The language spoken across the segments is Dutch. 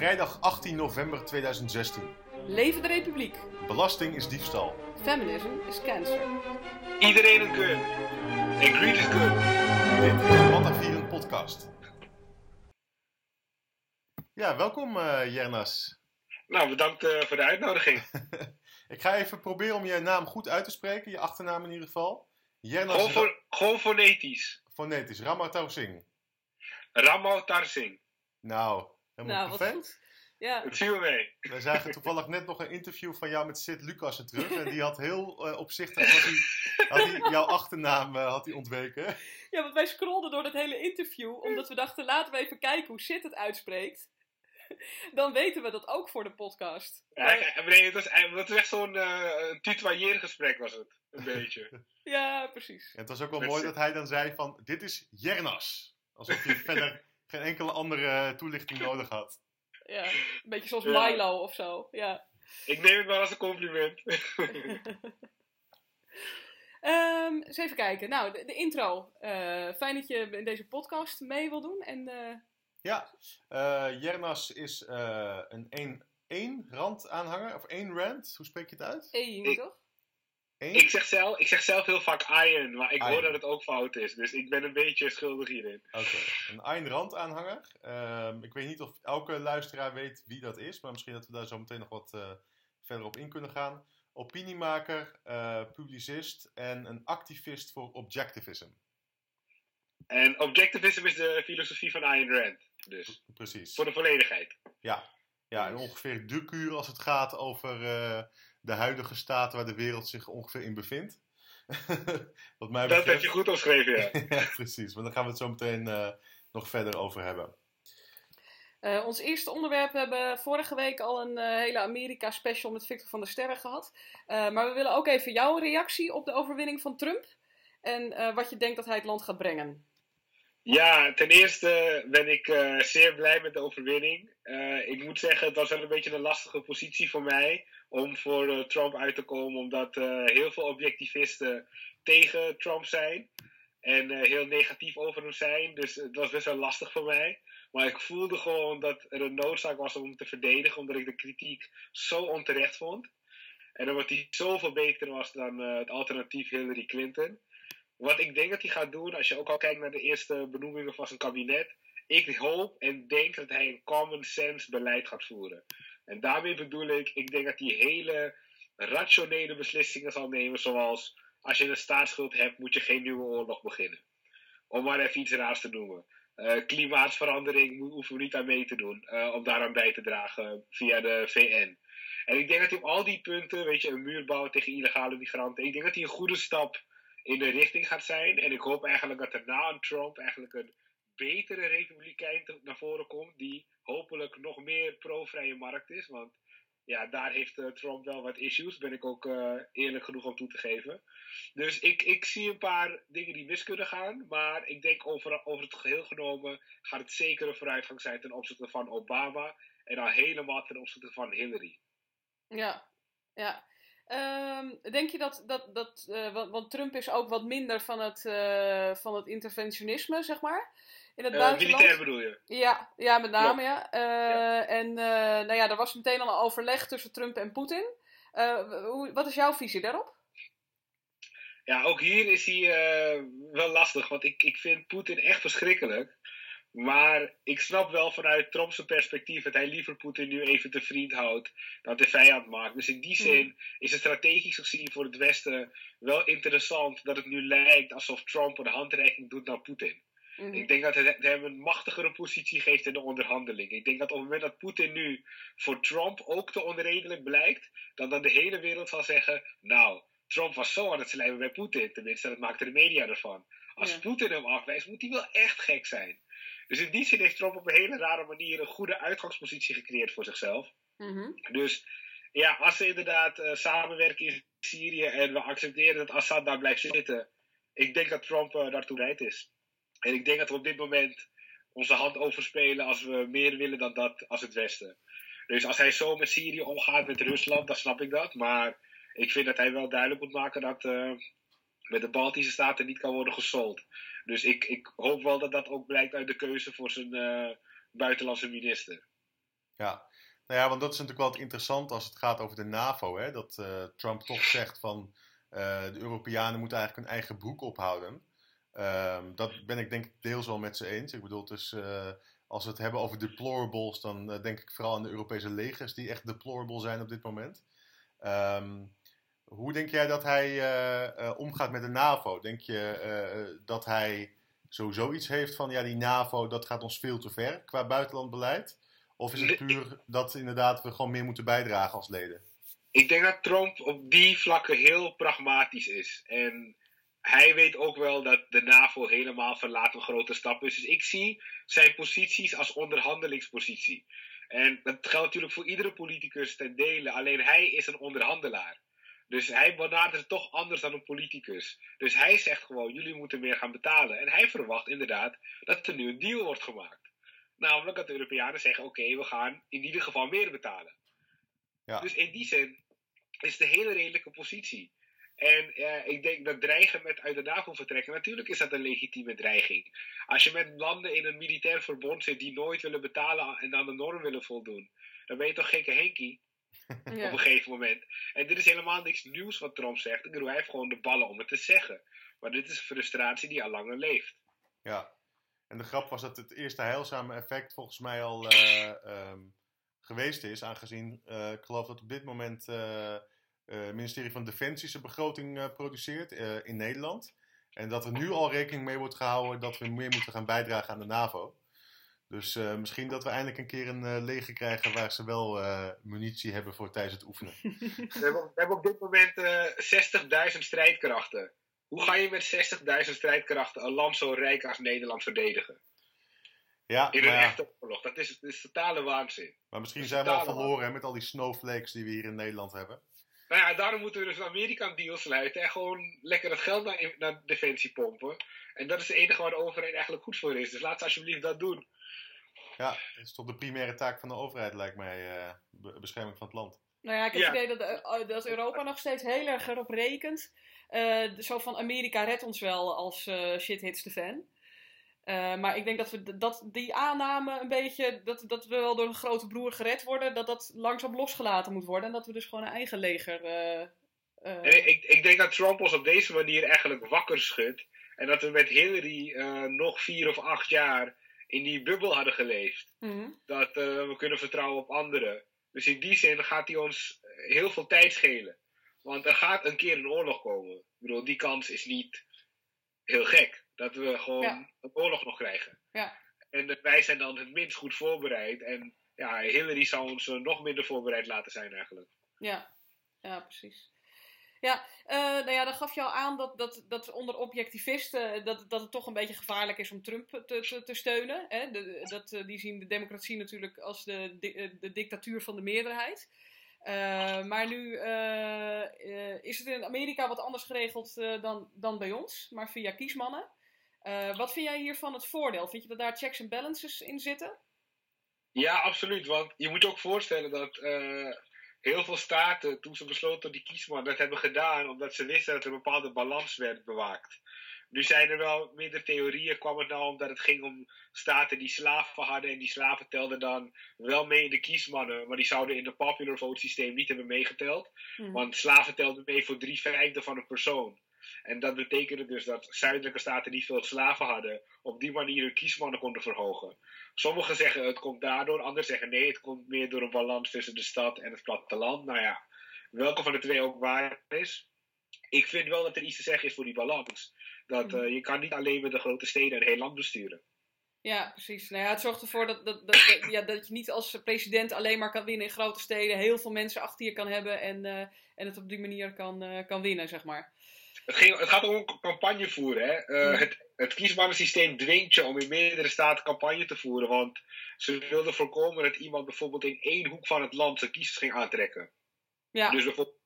vrijdag 18 november 2016. Leven de Republiek. Belasting is diefstal. Feminism is cancer. Iedereen een gun. En greed is good. Dit is een podcast. Ja, welkom uh, Jernas. Nou, bedankt uh, voor de uitnodiging. Ik ga even proberen om je naam goed uit te spreken, je achternaam in ieder geval. Jernas gewoon, voor, gewoon fonetisch. Fonetisch, Ramatar Singh. Ramatar Singh. Nou, helemaal nou, perfect. Ja. Het viel mee. We zagen toevallig net nog een interview van jou met Sid Lucassen terug. En die had heel uh, opzichtig had hij, had hij jouw achternaam uh, had hij ontweken. Ja, want wij scrollden door dat hele interview. Omdat we dachten, laten we even kijken hoe Sid het uitspreekt. Dan weten we dat ook voor de podcast. Ja, nee, het, was, het was echt zo'n uh, gesprek was het. Een beetje. Ja, precies. En het was ook wel mooi dat hij dan zei van, dit is Jernas. Alsof hij verder geen enkele andere toelichting nodig had. Ja, een beetje zoals Milo of zo. Ja. Ik neem het maar als een compliment. um, eens even kijken. Nou, de, intro. Uh, fijn dat je in deze podcast mee wil doen. En, uh... Ja, uh, Jernas is een één rand aanhanger, of één rand. Hoe spreek je het uit? Eén, toch? Ik zeg, zelf, ik zeg zelf heel vaak iron, maar ik hoor dat het ook fout is. Dus ik ben een beetje schuldig hierin. Oké, een Ayn Rand aanhanger. Ehm, ik weet niet of elke luisteraar weet wie dat is, maar misschien dat we daar zo meteen nog wat uh, verder op in kunnen gaan. Opiniemaker, uh, publicist en een activist voor objectivism. En objectivism is de filosofie van Ayn Rand, dus. Precies. Voor de volledigheid. Ja, ja en ongeveer de kuur als het gaat over... Uh, de huidige staat waar de wereld zich ongeveer in bevindt. Wat mij betreft... Dat heb je goed omschreven, ja. ja, precies. Maar daar gaan we het zo meteen uh, nog verder over hebben. Uh, ons eerste onderwerp, we hebben vorige week al een uh, hele Amerika-special met Victor van der Sterren gehad. maar we willen ook even jouw reactie op de overwinning van Trump. En wat je denkt dat hij het land gaat brengen. Ja, ten eerste ben ik zeer blij met de overwinning. ik moet zeggen, het was wel een beetje een lastige positie voor mij om voor uh, Trump uit te komen, omdat heel veel objectivisten tegen Trump zijn en heel negatief over hem zijn. Dus het was best wel lastig voor mij. Maar ik voelde gewoon dat er een noodzaak was om hem te verdedigen, omdat ik de kritiek zo onterecht vond. En omdat hij zoveel beter was dan het alternatief Hillary Clinton. Wat ik denk dat hij gaat doen, als je ook al kijkt naar de eerste benoemingen van zijn kabinet. Ik hoop en denk dat hij een common sense beleid gaat voeren. En daarmee bedoel ik, ik denk dat hij hele rationele beslissingen zal nemen, zoals als je een staatsschuld hebt, moet je geen nieuwe oorlog beginnen. Om maar even iets raars te noemen. Uh, klimaatverandering hoeven we niet aan mee te doen, uh, om daaraan bij te dragen via de VN. En ik denk dat hij op al die punten, weet je, een muur bouwen tegen illegale migranten, ik denk dat hij een goede stap in de richting gaat zijn. En ik hoop eigenlijk dat er na een Trump eigenlijk een betere republikein naar voren komt, die hopelijk nog meer pro-vrije markt is. Want ja, daar heeft uh, Trump wel wat issues, ben ik ook uh, eerlijk genoeg om toe te geven. Dus ik, ik zie een paar dingen die mis kunnen gaan, maar ik denk over, over het geheel genomen gaat het zeker een vooruitgang zijn ten opzichte van Obama en dan helemaal ten opzichte van Hillary. Ja, ja. Um, denk je dat, dat, dat uh, want, want, Trump is ook wat minder van het, van het interventionisme, zeg maar in het uh, buitenland. Militair bedoel je? Ja, ja met name ja. Ja. En nou ja, er was meteen al een overleg tussen Trump en Poetin. Hoe, wat is jouw visie daarop? Ja, ook hier is hij wel lastig, want ik, ik vind Poetin echt verschrikkelijk. Maar ik snap wel vanuit Trump's perspectief dat hij liever Poetin nu even te vriend houdt dan de vijand maakt. Dus in die hmm. zin is het strategisch gezien voor het Westen wel interessant dat het nu lijkt alsof Trump een handreiking doet naar Poetin. Mhm. Ik denk dat het hem een machtigere positie geeft in de onderhandeling. Ik denk dat op het moment dat Poetin nu voor Trump ook te onredelijk blijkt, dan dan de hele wereld zal zeggen: Nou, Trump was zo aan het slijmen bij Poetin. Tenminste, dat maakte de media ervan. Als Poetin hem afwijst, moet hij wel echt gek zijn. Dus in die zin heeft Trump op een hele rare manier een goede uitgangspositie gecreëerd voor zichzelf. Mhm. Dus ja, als ze inderdaad uh, samenwerken in Syrië en we accepteren dat Assad daar blijft zitten, ik denk dat Trump uh, daartoe rijdt is. En ik denk dat we op dit moment onze hand overspelen als we meer willen dan dat als het Westen. Dus als hij zo met Syrië omgaat, met Rusland, dan snap ik dat. Maar ik vind dat hij wel duidelijk moet maken dat uh, met de Baltische Staten niet kan worden gesold. Dus ik, ik hoop wel dat dat ook blijkt uit de keuze voor zijn uh, buitenlandse minister. Ja. Nou ja, want dat is natuurlijk wel het interessant als het gaat over de NAVO. Hè? Dat uh, Trump toch zegt van uh, de Europeanen moeten eigenlijk hun eigen broek ophouden. Um, dat ben ik denk ik deels wel met ze eens. Ik bedoel, dus als we het hebben over deplorables, dan denk ik vooral aan de Europese legers die echt deplorable zijn op dit moment. Um, hoe denk jij dat hij uh, omgaat met de NAVO? Denk je dat hij sowieso iets heeft van ja, die NAVO dat gaat ons veel te ver qua buitenlandbeleid? Of is het puur dat inderdaad we gewoon meer moeten bijdragen als leden? Ik denk dat Trump op die vlakken heel pragmatisch is. En hij weet ook wel dat de NAVO helemaal verlaat een grote stap is. Dus ik zie zijn posities als onderhandelingspositie. En dat geldt natuurlijk voor iedere politicus ten dele. Alleen hij is een onderhandelaar. Dus hij benadert het toch anders dan een politicus. Dus hij zegt gewoon: jullie moeten meer gaan betalen. En hij verwacht inderdaad dat er nu een deal wordt gemaakt. Namelijk dat de Europeanen zeggen: oké, okay, we gaan in ieder geval meer betalen. Ja. Dus in die zin is het een hele redelijke positie. En uh, ik denk dat dreigen met uit de NAVO vertrekken, natuurlijk is dat een legitieme dreiging. Als je met landen in een militair verbond zit die nooit willen betalen en aan de norm willen voldoen, dan ben je toch gekke Henkie? Ja. Op een gegeven moment. En dit is helemaal niks nieuws wat Trump zegt. Ik bedoel, hij heeft gewoon de ballen om het te zeggen. Maar dit is een frustratie die al langer leeft. Ja, en de grap was dat het eerste heilzame effect volgens mij al uh, um, geweest is, aangezien uh, ik geloof dat op dit moment uh, het ministerie van Defensie zijn begroting produceert in Nederland. En dat er nu al rekening mee wordt gehouden dat we meer moeten gaan bijdragen aan de NAVO. Dus uh, misschien dat we eindelijk een keer een uh, leger krijgen waar ze wel uh, munitie hebben voor tijdens het oefenen. we, hebben, we hebben op dit moment 60.000 strijdkrachten. Hoe ga je met 60.000 strijdkrachten een land zo rijk als Nederland verdedigen? Ja, in een ja. echte oorlog. Dat is, dat is totale waanzin. Maar misschien zijn we al verloren hè, met al die snowflakes die we hier in Nederland hebben. Nou ja, daarom moeten we dus een Amerika deal sluiten en gewoon lekker het geld naar, naar defensie pompen. En dat is het enige waar de overheid eigenlijk goed voor is. Dus laat ze alsjeblieft dat doen. Ja, het is toch de primaire taak van de overheid, lijkt mij, uh, bescherming van het land. Nou ja, ik heb het idee dat, uh, dat Europa nog steeds heel erg erop rekent. Uh, zo van Amerika redt ons wel als shit hits de fan. maar ik denk dat we dat, die aanname een beetje, dat, dat we wel door een grote broer gered worden, dat dat langzaam losgelaten moet worden. En dat we dus gewoon een eigen leger. ik, ik denk dat Trump ons op deze manier eigenlijk wakker schudt. En dat we met Hillary nog vier of acht jaar in die bubbel hadden geleefd. Mhm. Dat uh, we kunnen vertrouwen op anderen. Dus in die zin gaat hij ons heel veel tijd schelen. Want er gaat een keer een oorlog komen. Ik bedoel, die kans is niet heel gek. Dat we gewoon een oorlog nog krijgen. Ja. En wij zijn dan het minst goed voorbereid. En ja, Hillary zou ons nog minder voorbereid laten zijn eigenlijk. Ja, ja precies. Ja, uh, nou ja, dan gaf je al aan dat, dat, dat onder objectivisten dat, dat het toch een beetje gevaarlijk is om Trump te, te, te steunen. Hè? Dat, eh, die zien de democratie natuurlijk als de, de, dictatuur van de meerderheid. Maar nu is het in Amerika wat anders geregeld dan, dan bij ons, maar via kiesmannen. wat vind jij hiervan het voordeel? Vind je dat daar checks en balances in zitten? Ja, absoluut. Want je moet je ook voorstellen dat heel veel staten, toen ze besloten die kiesman, dat hebben gedaan omdat ze wisten dat er een bepaalde balans werd bewaakt. Nu zijn er wel minder theorieën, kwam het nou omdat het ging om staten die slaven hadden en die slaven telden dan wel mee in de kiesmannen, maar die zouden in het popular vote systeem niet hebben meegeteld. Hmm. Want slaven telden mee voor drie vijfde van een persoon. En dat betekende dus dat zuidelijke staten die veel slaven hadden, op die manier hun kiesmannen konden verhogen. Sommigen zeggen het komt daardoor, anderen zeggen nee, het komt meer door een balans tussen de stad en het platteland. Nou ja, welke van de twee ook waar is. Ik vind wel dat er iets te zeggen is voor die balans. Dat uh, je kan niet alleen met de grote steden een heel land besturen. Ja, precies. Nou ja, het zorgt ervoor dat, dat, dat, ja, dat je niet als president alleen maar kan winnen in grote steden. Heel veel mensen achter je kan hebben en, uh, en het op die manier kan, uh, kan winnen, zeg maar. Het, ging, het gaat om campagne voeren. Hè? Uh, het, het kiesmannensysteem dwingt je om in meerdere staten campagne te voeren. Want ze wilden voorkomen dat iemand bijvoorbeeld in één hoek van het land zijn kiezers ging aantrekken. Ja. Dus bijvoorbeeld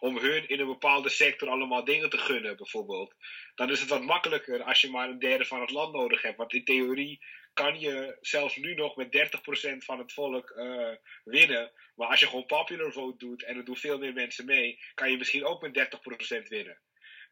om hun in een bepaalde sector allemaal dingen te gunnen, bijvoorbeeld. Dan is het wat makkelijker als je maar een derde van het land nodig hebt. Want in theorie kan je zelfs nu nog met 30% van het volk uh, winnen. Maar als je gewoon popular vote doet en er doen veel meer mensen mee, kan je misschien ook met 30% winnen.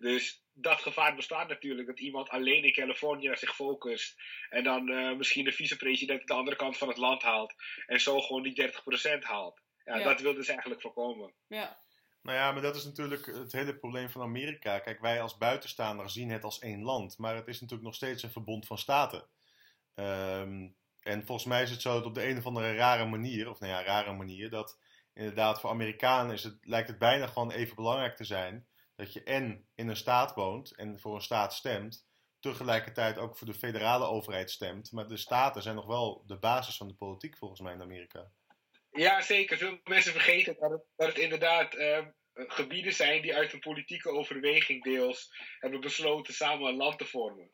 Dus dat gevaar bestaat natuurlijk. Dat iemand alleen in Californië naar zich focust. En dan uh, misschien de vicepresident de andere kant van het land haalt. En zo gewoon die 30% haalt. Ja, Ja. dat wilden ze eigenlijk voorkomen. Ja. Nou ja, maar dat is natuurlijk het hele probleem van Amerika. Kijk, wij als buitenstaander zien het als één land, maar het is natuurlijk nog steeds een verbond van staten. Ehm, en volgens mij is het zo dat op de een of andere rare manier, of nou ja, rare manier, dat inderdaad voor Amerikanen is het, lijkt het bijna gewoon even belangrijk te zijn dat je en in een staat woont en voor een staat stemt, tegelijkertijd ook voor de federale overheid stemt. Maar de staten zijn nog wel de basis van de politiek volgens mij in Amerika. Ja, zeker. Veel mensen vergeten dat het, dat het inderdaad eh, gebieden zijn die uit een politieke overweging deels hebben besloten samen een land te vormen.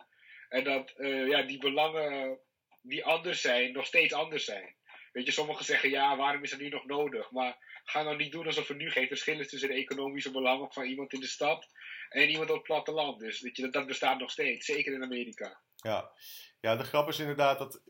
En dat eh, ja, die belangen die anders zijn, nog steeds anders zijn. Weet je, sommigen zeggen ja, waarom is dat nu nog nodig? Maar ga nou niet doen alsof er nu geen verschil is tussen de economische belangen van iemand in de stad en iemand op het platteland. Dus weet je, dat, dat bestaat nog steeds, zeker in Amerika. Ja. ja, de grap is inderdaad dat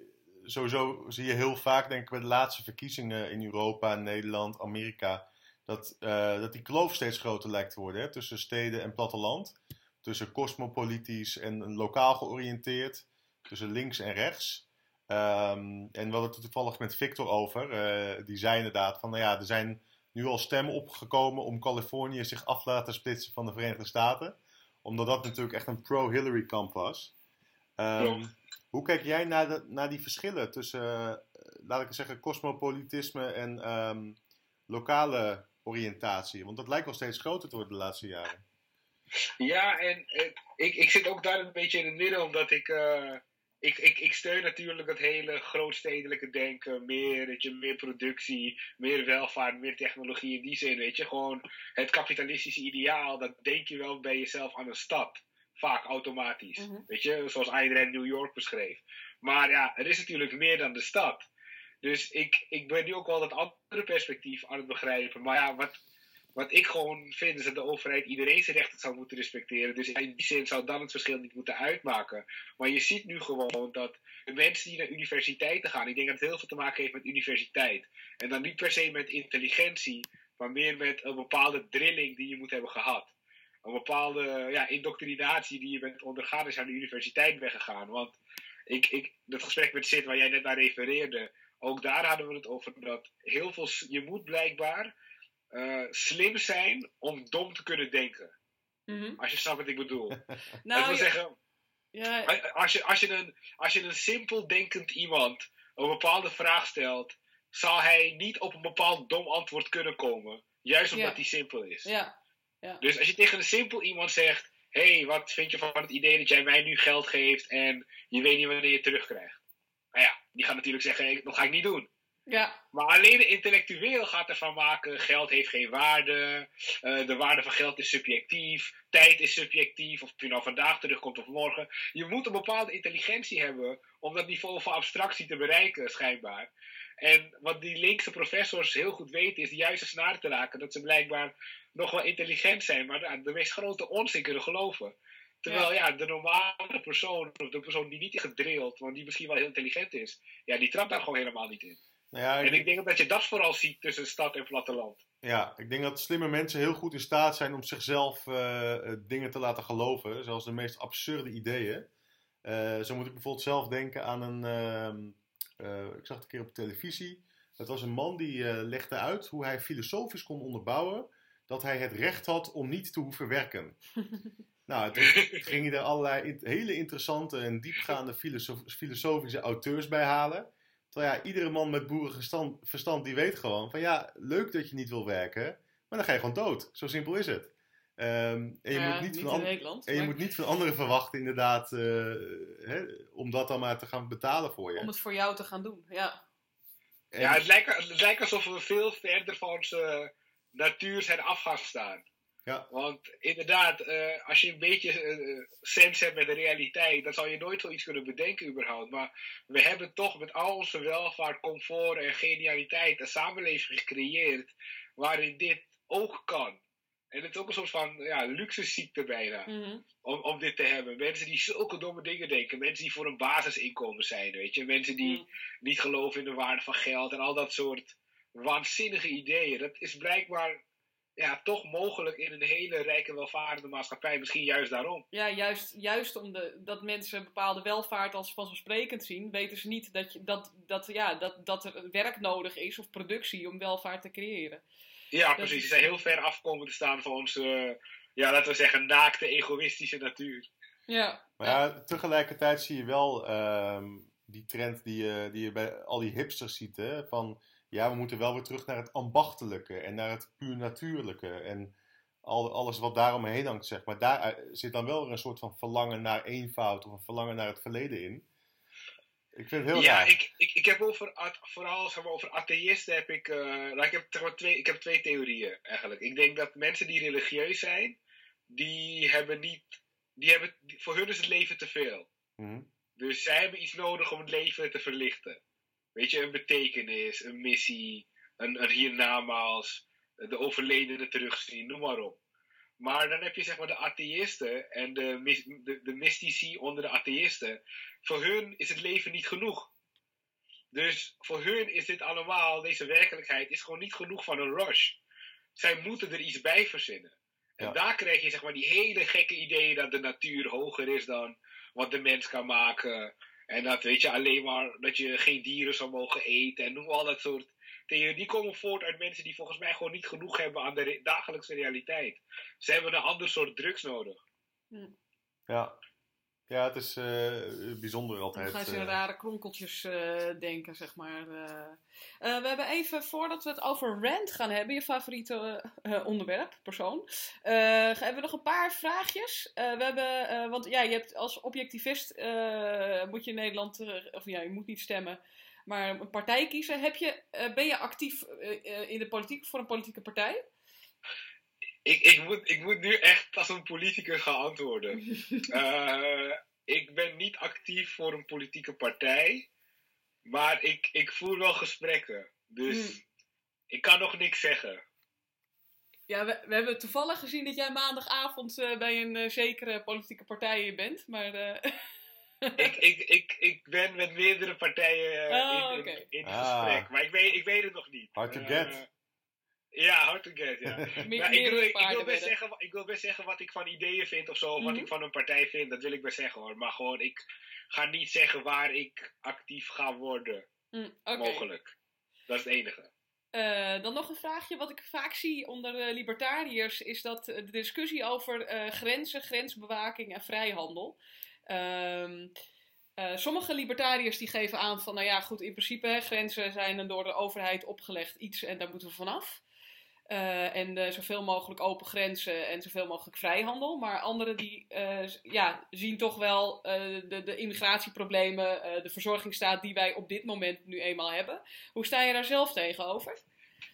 sowieso zie je heel vaak, denk ik, bij de laatste verkiezingen in Europa, Nederland, Amerika, dat, eh, dat die kloof steeds groter lijkt te worden hè, tussen steden en platteland. Tussen cosmopolitisch en lokaal georiënteerd, tussen links en rechts. Um, en we hadden het toevallig met Victor over. Uh, die zei inderdaad van, nou ja, er zijn nu al stemmen opgekomen om Californië zich af te laten splitsen van de Verenigde Staten. Omdat dat natuurlijk echt een pro-Hillary kamp was. Um, hoe kijk jij naar, de, naar die verschillen tussen, uh, laat ik zeggen, cosmopolitisme en um, lokale oriëntatie? Want dat lijkt wel steeds groter te worden de laatste jaren. Ja, en uh, ik, ik zit ook daar een beetje in het midden, omdat ik, ik, ik, ik steun natuurlijk het hele grootstedelijke denken. Meer, weet je, meer productie, meer welvaart, meer technologie in die zin. Weet je, gewoon het kapitalistische ideaal, dat denk je wel bij jezelf aan een stad vaak automatisch. Mhm. Weet je, zoals Ayn Rand New York beschreef. Maar ja, er is natuurlijk meer dan de stad. Dus ik, ik ben nu ook wel dat andere perspectief aan het begrijpen. Maar ja, wat, wat ik gewoon vind is dat de overheid iedereen zijn rechten zou moeten respecteren. Dus in die zin zou dan het verschil niet moeten uitmaken. Maar je ziet nu gewoon dat de mensen die naar universiteiten gaan, ik denk dat het heel veel te maken heeft met universiteit. En dan niet per se met intelligentie, maar meer met een bepaalde drilling die je moet hebben gehad een bepaalde ja, indoctrinatie die je bent ondergaan is aan de universiteit weggegaan. Want ik, ik, dat gesprek met Sid waar jij net naar refereerde, ook daar hadden we het over dat heel veel, je moet blijkbaar uh, slim zijn om dom te kunnen denken. Mm -hmm. Als je snapt wat ik bedoel. nou, dat wil ja, zeggen, ja, als, je, als, je een, als je een simpel denkend iemand een bepaalde vraag stelt, zal hij niet op een bepaald dom antwoord kunnen komen. Juist omdat Ja. hij simpel is. ja, ja. Dus als je tegen een simpel iemand zegt: Hé, hey, wat vind je van het idee dat jij mij nu geld geeft en je weet niet wanneer je het terugkrijgt? Nou ja, die gaat natuurlijk zeggen: hey, Dat ga ik niet doen. Ja, Maar alleen de intellectueel gaat ervan maken: geld heeft geen waarde, eh, de waarde van geld is subjectief, tijd is subjectief, of je nou vandaag terugkomt of morgen. Je moet een bepaalde intelligentie hebben om dat niveau van abstractie te bereiken, schijnbaar. En wat die linkse professors heel goed weten, is de juiste snaar te raken. Dat ze blijkbaar nog wel intelligent zijn, maar de meest grote onzin kunnen geloven. Terwijl ja. de normale persoon, of de persoon die niet is gedrild, want die misschien wel heel intelligent is, ja, die trapt daar gewoon helemaal niet in. Nou ja, ik, En ik denk dat je dat vooral ziet tussen stad en platteland. ja, ik denk dat slimme mensen heel goed in staat zijn om zichzelf eh, eh, dingen te laten geloven. Zelfs de meest absurde ideeën. Eh, zo moet ik bijvoorbeeld zelf denken aan een... ehm, eh, ik zag het een keer op televisie. Het was een man die legde uit hoe hij filosofisch kon onderbouwen dat hij het recht had om niet te hoeven werken. nou, toen ging hij er allerlei in- hele interessante en diepgaande filosof- filosofische auteurs bij halen. Terwijl ja, iedere man met boerenverstand verstand die weet gewoon van ja, leuk dat je niet wil werken, maar dan ga je gewoon dood. Zo simpel is het. Ehm, en je, Ja, moet, niet niet van in an- Nederland, en je maar- moet niet van anderen verwachten inderdaad eh, hè, om dat dan maar te gaan betalen voor je. om het voor jou te gaan doen. Ja, En- Ja, het lijkt, het lijkt alsof we veel verder van onze natuur zijn afgestaan. Ja. Want inderdaad, eh, als je een beetje eh, sens hebt met de realiteit, dan zal je nooit zoiets kunnen bedenken überhaupt. Maar we hebben toch met al onze welvaart, comfort en genialiteit een samenleving gecreëerd waarin dit ook kan. En het is ook een soort van ja, luxusziekte bijna Mhm. om, om dit te hebben. Mensen die zulke domme dingen denken. Mensen die voor een basisinkomen zijn, weet je. Mensen die Mm. niet geloven in de waarde van geld en al dat soort waanzinnige ideeën. Dat is blijkbaar ja, toch mogelijk in een hele rijke, welvarende maatschappij. Misschien juist daarom. Ja, juist, juist omdat dat mensen bepaalde welvaart als vanzelfsprekend zien, weten ze niet dat, je, dat, dat, ja, dat, dat er werk nodig is of productie om welvaart te creëren. Ja, precies. Ze zijn heel ver afkomen te staan van onze, ja, laten we zeggen, naakte, egoïstische natuur. Ja. Maar ja, tegelijkertijd zie je wel ehm, die trend die je, die je bij al die hipsters ziet, hè, van ja, we moeten wel weer terug naar het ambachtelijke en naar het puur natuurlijke en al, alles wat daaromheen hangt, zeg maar. Daar eh, zit dan wel weer een soort van verlangen naar eenvoud of een verlangen naar het verleden in. Ik vind het heel ja, ik, ik, ik heb over, vooral zeg maar, over atheïsten heb ik, eh, nou, ik, heb, zeg maar, twee, ik heb twee theorieën eigenlijk. Ik denk dat mensen die religieus zijn, die hebben niet, die hebben, voor hun is het leven te veel. Mhm. Dus zij hebben iets nodig om het leven te verlichten. Weet je, een betekenis, een missie, een, een hiernamaals, de overledene terugzien, noem maar op. Maar dan heb je zeg maar de atheïsten en de, de, de mystici onder de atheïsten. Voor hun is het leven niet genoeg. Dus voor hun is dit allemaal, deze werkelijkheid, is gewoon niet genoeg van een rush. Zij moeten er iets bij verzinnen. En Ja. daar krijg je zeg maar die hele gekke ideeën dat de natuur hoger is dan wat de mens kan maken. En dat weet je alleen maar dat je geen dieren zou mogen eten en noem al dat soort theorieën. Die komen voort uit mensen die volgens mij gewoon niet genoeg hebben aan de re- dagelijkse realiteit. Ze hebben een ander soort drugs nodig. Ja. Ja, het is eh, bijzonder Dan altijd. gaan ze in eh, rare kronkeltjes eh, denken, zeg maar. we hebben even, voordat we het over Rand gaan hebben, je favoriete onderwerp, persoon, hebben we nog een paar vraagjes. We hebben, want ja, je hebt als objectivist, moet je in Nederland, of ja, je moet niet stemmen, maar een partij kiezen. Heb je, ben je actief in de politiek voor een politieke partij? Ik, ik, moet, ik moet nu echt als een politicus gaan antwoorden. Eh, ik ben niet actief voor een politieke partij. Maar ik, ik voer wel gesprekken. Dus Hmm. ik kan nog niks zeggen. Ja, we, we hebben toevallig gezien dat jij maandagavond eh, bij een eh, zekere politieke partij bent, maar... eh, ik, ik, ik, ik ben met meerdere partijen Oh, in, in Ah. gesprek. Maar ik weet, ik weet het nog niet. Hard to get. Ja, hard to get, ja. Maar ik, wil, ik, wil best zeggen, ik wil best zeggen wat ik van ideeën vind of zo. Of wat Mhm. ik van een partij vind. Dat wil ik best zeggen hoor. Maar gewoon, ik ga niet zeggen waar ik actief ga worden. Mm, Oké. Mogelijk. Dat is het enige. Eh, dan nog een vraagje. Wat ik vaak zie onder libertariërs is dat eh, de discussie over eh, grenzen, grensbewaking en vrijhandel. Ehm, eh, sommige libertariërs die geven aan van, nou ja, goed, in principe hè, grenzen zijn een door de overheid opgelegd iets en daar moeten we vanaf. Eh, en eh, zoveel mogelijk open grenzen en zoveel mogelijk vrijhandel. Maar anderen die eh, ja, zien toch wel de, de immigratieproblemen, de verzorgingsstaat die wij op dit moment nu eenmaal hebben. Hoe sta je daar zelf tegenover?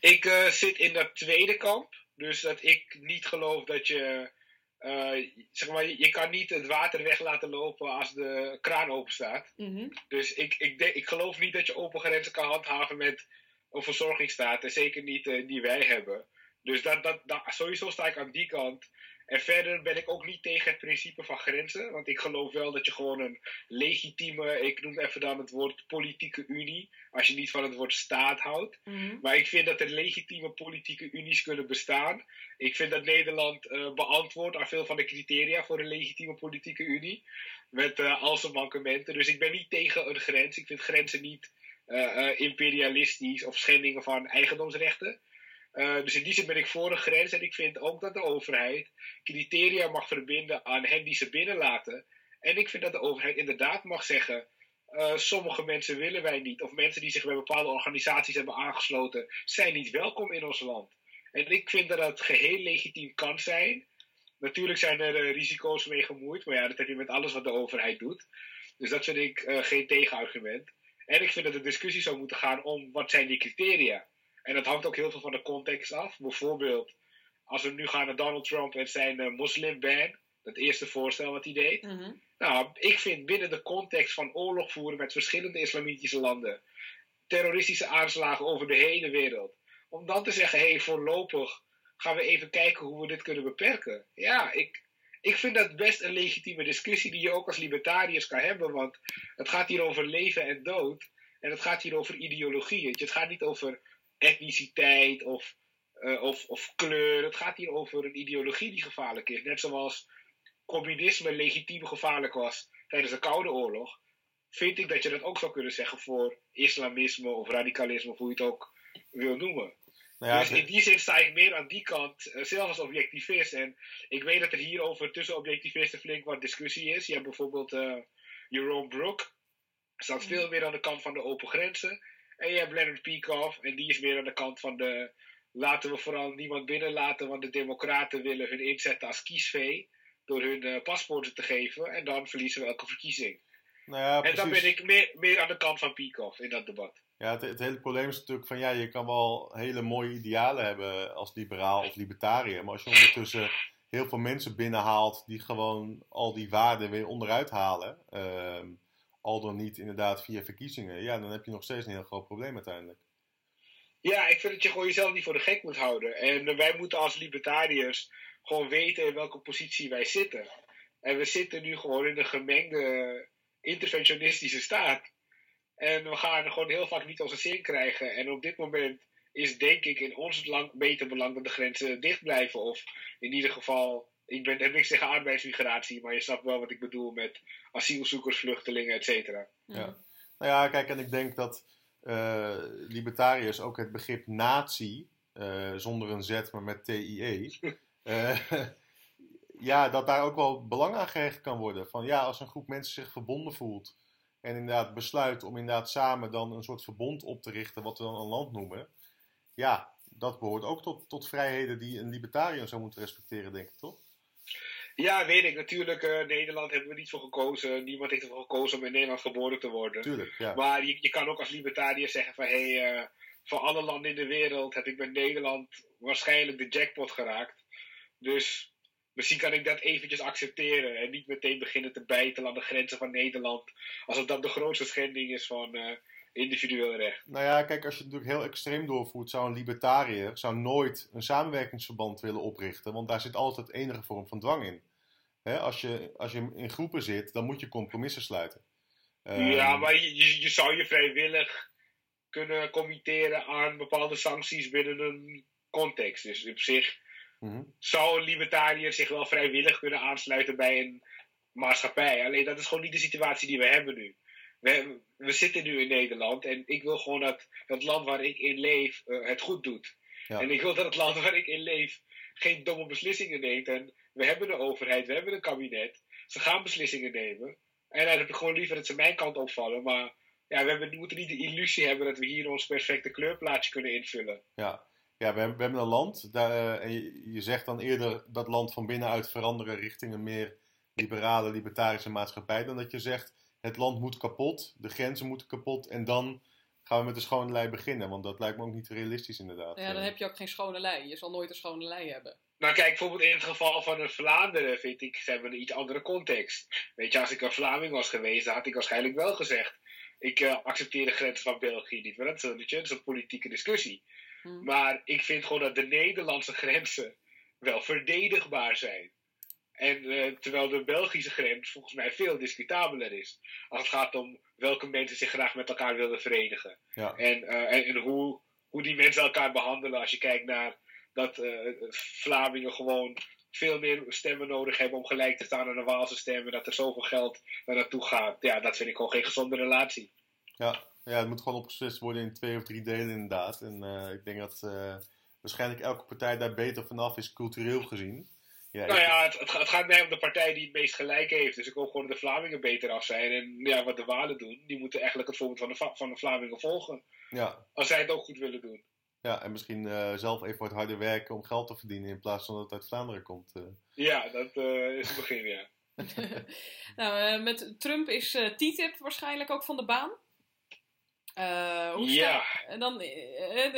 Ik zit in dat tweede kamp. Dus dat ik niet geloof dat je. zeg maar, je kan niet het water weg laten lopen als de kraan open staat. Mhm. Dus ik, ik, denk- ik geloof niet dat je open grenzen kan handhaven met een verzorgingsstaat. En zeker niet eh, die wij hebben. Dus dat, dat, dat, sowieso sta ik aan die kant. En verder ben ik ook niet tegen het principe van grenzen. Want ik geloof wel dat je gewoon een legitieme, ik noem even dan het woord politieke unie. Als je niet van het woord staat houdt. Mhm. Maar ik vind dat er legitieme politieke unies kunnen bestaan. Ik vind dat Nederland eh, beantwoordt aan veel van de criteria voor een legitieme politieke unie. Met eh, al zijn mankementen. Dus ik ben niet tegen een grens. Ik vind grenzen niet imperialistisch of schendingen van eigendomsrechten. Eh, dus in die zin ben ik voor een grens. En ik vind ook dat de overheid criteria mag verbinden aan hen die ze binnenlaten. En ik vind dat de overheid inderdaad mag zeggen. eh, sommige mensen willen wij niet. Of mensen die zich bij bepaalde organisaties hebben aangesloten, zijn niet welkom in ons land. En ik vind dat dat geheel legitiem kan zijn. Natuurlijk zijn er eh, risico's mee gemoeid, maar ja, dat heb je met alles wat de overheid doet. Dus dat vind ik eh, geen tegenargument. En ik vind dat de discussie zou moeten gaan om wat zijn die criteria. En dat hangt ook heel veel van de context af. Bijvoorbeeld, als we nu gaan naar Donald Trump en zijn eh, moslimban, dat eerste voorstel wat hij deed. Mhm. Nou, ik vind binnen de context van oorlog voeren met verschillende islamitische landen, terroristische aanslagen over de hele wereld, om dan te zeggen, hé, hey, voorlopig gaan we even kijken hoe we dit kunnen beperken. Ja, ik, ik vind dat best een legitieme discussie die je ook als libertariërs kan hebben, want het gaat hier over leven en dood en het gaat hier over ideologie. Het gaat niet over etniciteit of eh, of, of kleur. Het gaat hier over een ideologie die gevaarlijk is. Net zoals communisme legitiem gevaarlijk was tijdens de Koude Oorlog. Vind ik dat je dat ook zou kunnen zeggen voor islamisme of radicalisme, of hoe je het ook wil noemen. Nou ja, dus in die zin sta ik meer aan die kant, uh, zelf als objectivist. En ik weet dat er hierover tussen objectivisten flink wat discussie is. Je hebt bijvoorbeeld uh, Jerome Brook, staat veel meer aan de kant van de open grenzen. En je hebt Leonard Peikoff, en die is meer aan de kant van de laten we vooral niemand binnenlaten, want de democraten willen hun inzetten als kiesvee door hun uh, paspoorten te geven en dan verliezen we elke verkiezing. Nou ja, en dan ben ik meer, meer aan de kant van Peikoff in dat debat. Ja, het, het, hele probleem is natuurlijk van ja, je kan wel hele mooie idealen hebben als liberaal of libertariër, maar als je ondertussen heel veel mensen binnenhaalt die gewoon al die waarden weer onderuit halen, uh, al dan niet inderdaad via verkiezingen, ja, dan heb je nog steeds een heel groot probleem uiteindelijk. Ja, ik vind dat je gewoon jezelf niet voor de gek moet houden. En wij moeten als libertariërs gewoon weten in welke positie wij zitten. En we zitten nu gewoon in een gemengde interventionistische staat. En we gaan gewoon heel vaak niet onze zin krijgen. En op dit moment is denk ik in ons lang beter belang dat de grenzen dicht blijven. Of in ieder geval, ik ben, heb niks tegen arbeidsmigratie, maar je snapt wel wat ik bedoel met asielzoekers, vluchtelingen, et cetera. Ja. Nou ja, kijk, en ik denk dat uh, libertariërs ook het begrip nazi, uh, zonder een Z, maar met TIE, uh, ja, dat daar ook wel belang aan gehecht kan worden. Van ja, als een groep mensen zich verbonden voelt en inderdaad besluit om inderdaad samen dan een soort verbond op te richten, wat we dan een land noemen, ja, dat behoort ook tot, tot vrijheden die een libertariër zou moeten respecteren, denk ik, toch? Ja, weet ik. Natuurlijk, uh, Nederland hebben we niet voor gekozen. Niemand heeft ervoor gekozen om in Nederland geboren te worden. Tuurlijk, ja. Maar je, je kan ook als libertariër zeggen van... hé, hey, uh, voor alle landen in de wereld heb ik met Nederland waarschijnlijk de jackpot geraakt. Dus misschien kan ik dat eventjes accepteren. En niet meteen beginnen te bijten aan de grenzen van Nederland. Alsof dat de grootste schending is van... Uh, individueel recht. Nou ja, kijk, als je het natuurlijk heel extreem doorvoert, zou een libertariër zou nooit een samenwerkingsverband willen oprichten, want daar zit altijd enige vorm van dwang in. Hè, als, je, als je in groepen zit, dan moet je compromissen sluiten. Um, ja, maar je, je, je, zou je vrijwillig kunnen committeren aan bepaalde sancties binnen een context. Dus op zich mm-hmm. zou een libertariër zich wel vrijwillig kunnen aansluiten bij een maatschappij. Alleen dat is gewoon niet de situatie die we hebben nu we, we zitten nu in Nederland en ik wil gewoon dat het land waar ik in leef uh, het goed doet. Ja. En ik wil dat het land waar ik in leef geen domme beslissingen neemt. En we hebben een overheid, we hebben een kabinet. Ze gaan beslissingen nemen. En dan heb ik gewoon liever dat ze mijn kant opvallen. Maar ja, we, hebben, we moeten niet de illusie hebben dat we hier ons perfecte kleurplaatje kunnen invullen. Ja, ja we, hebben, we hebben een land. Daar, uh, en je, je zegt dan eerder dat land van binnenuit veranderen richting een meer liberale, libertarische maatschappij. Dan dat je zegt het land moet kapot, de grenzen moeten kapot en dan gaan we met de schone lei beginnen. Want dat lijkt me ook niet realistisch inderdaad. Ja, dan heb je ook geen schone lei. Je zal nooit een schone lei hebben. Nou kijk, bijvoorbeeld in het geval van een Vlaanderen vind ik, ze hebben een iets andere context. Weet je, als ik een Vlaming was geweest, dan had ik waarschijnlijk wel gezegd, ik uh, accepteer de grenzen van België niet. Maar dat is, een, dat is een politieke discussie. Hmm. Maar ik vind gewoon dat de Nederlandse grenzen wel verdedigbaar zijn. En uh, terwijl de Belgische grens volgens mij veel discutabeler is. Als het gaat om welke mensen zich graag met elkaar willen verenigen. Ja. En, uh, en, en, hoe, hoe die mensen elkaar behandelen. Als je kijkt naar dat uh, Vlamingen gewoon veel meer stemmen nodig hebben om gelijk te staan aan de Waalse stemmen. Dat er zoveel geld naar naartoe gaat. Ja, dat vind ik gewoon geen gezonde relatie. Ja, ja het moet gewoon opgeslist worden in twee of drie delen inderdaad. En ik denk dat waarschijnlijk elke partij daar beter vanaf is, cultureel gezien. Ja, nou ja, het, het, gaat mij om de partij die het meest gelijk heeft. Dus ik hoop gewoon dat de Vlamingen beter af zijn. En ja, wat de Walen doen, die moeten eigenlijk het voorbeeld van de, van de Vlamingen volgen. Ja. Als zij het ook goed willen doen. Ja, en misschien uh, zelf even wat harder werken om geld te verdienen in plaats van dat het uit Vlaanderen komt. Uh. Ja, dat uh, is het begin, ja. nou, met Trump is TTIP waarschijnlijk ook van de baan. hoe ja. En dan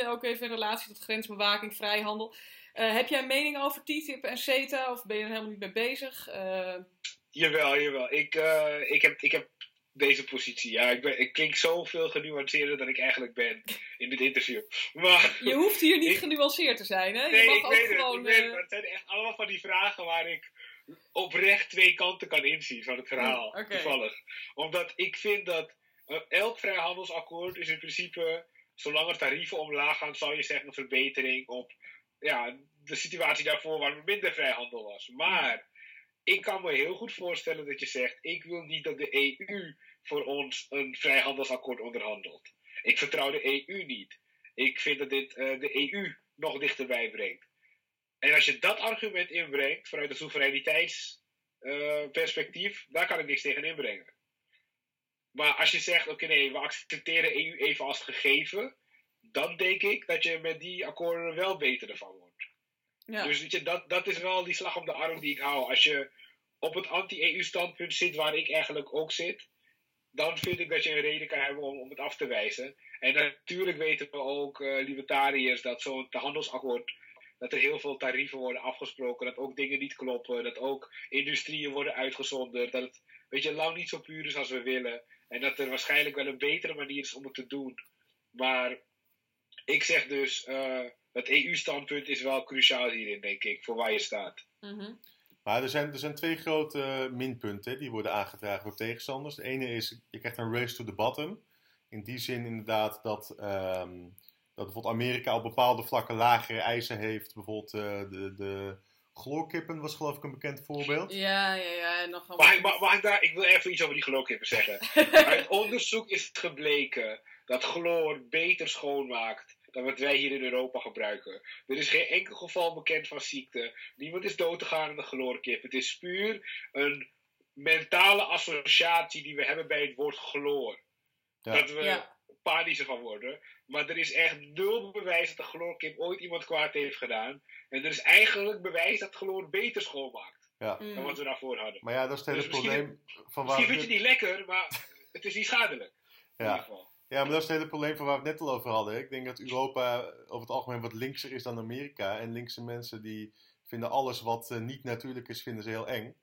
ook even in relatie tot grensbewaking, vrijhandel. Uh, heb jij een mening over TTIP en CETA of ben je er helemaal niet mee bezig? Uh... Jawel, jawel. Ik, uh, ik, heb, ik heb deze positie. Ja, ik, ben, ik klink zoveel genuanceerder dan ik eigenlijk ben in dit interview. Maar, je hoeft hier niet ik, genuanceerd te zijn, hè? Nee, je mag ik ook weet gewoon, het. Ik weet het maar het zijn echt allemaal van die vragen waar ik oprecht twee kanten kan inzien van het verhaal. Okay. Toevallig. Omdat ik vind dat elk vrijhandelsakkoord is in principe, zolang er tarieven omlaag gaan, zou je zeggen een verbetering op ja, de situatie daarvoor waar minder vrijhandel was. Maar ik kan me heel goed voorstellen dat je zegt: ik wil niet dat de EU voor ons een vrijhandelsakkoord onderhandelt. Ik vertrouw de EU niet. Ik vind dat dit uh, de EU nog dichterbij brengt. En als je dat argument inbrengt vanuit een soevereiniteitsperspectief, daar kan ik niks tegen inbrengen. Maar als je zegt, oké nee, we accepteren EU even als gegeven, dan denk ik dat je met die akkoorden wel beter ervan wordt. Dus weet je, dat, dat is wel die slag om de arm die ik hou. Als je op het anti-EU standpunt zit waar ik eigenlijk ook zit, dan vind ik dat je een reden kan hebben om, om het af te wijzen. En natuurlijk weten we ook, uh, libertariërs, dat zo'n handelsakkoord, dat er heel veel tarieven worden afgesproken, dat ook dingen niet kloppen, dat ook industrieën worden uitgezonderd, dat het weet je, lang niet zo puur is als we willen. En dat er waarschijnlijk wel een betere manier is om het te doen. Maar ik zeg dus, uh, het EU-standpunt is wel cruciaal hierin, denk ik, voor waar je staat. Mm Maar er zijn, er zijn twee grote minpunten die worden aangedragen door tegenstanders. De ene is, je krijgt een race to the bottom. In die zin inderdaad dat, um, dat bijvoorbeeld Amerika op bepaalde vlakken lagere eisen heeft. Bijvoorbeeld uh, de, de chloorkippen was geloof ik een bekend voorbeeld. Ja, ja, ja. En nog maar, maar, maar, ik, daar, ik wil even iets over die chloorkippen zeggen. Uit onderzoek is gebleken dat chloor beter schoonmaakt dan wat wij hier in Europa gebruiken. Er is geen enkel geval bekend van ziekte. Niemand is dood te gaan aan de chloorkip. Het is puur een mentale associatie die we hebben bij het woord chloor. Dat we ja. panisch ervan worden. Maar er is echt nul bewijs dat de chloorkip ooit iemand kwaad heeft gedaan. En er is eigenlijk bewijs dat chloor beter schoonmaakt. Ja. Dan wat we daarvoor hadden. Maar ja, dat is het hele dus probleem. Van waar misschien vind je het niet lekker, maar het is niet schadelijk. Ja. In ieder geval. Ja, maar dat is het hele probleem van waar we het net al over hadden. Ik denk dat Europa over het algemeen wat linkser is dan Amerika. En linkse mensen die vinden alles wat uh, niet natuurlijk is, vinden ze heel eng.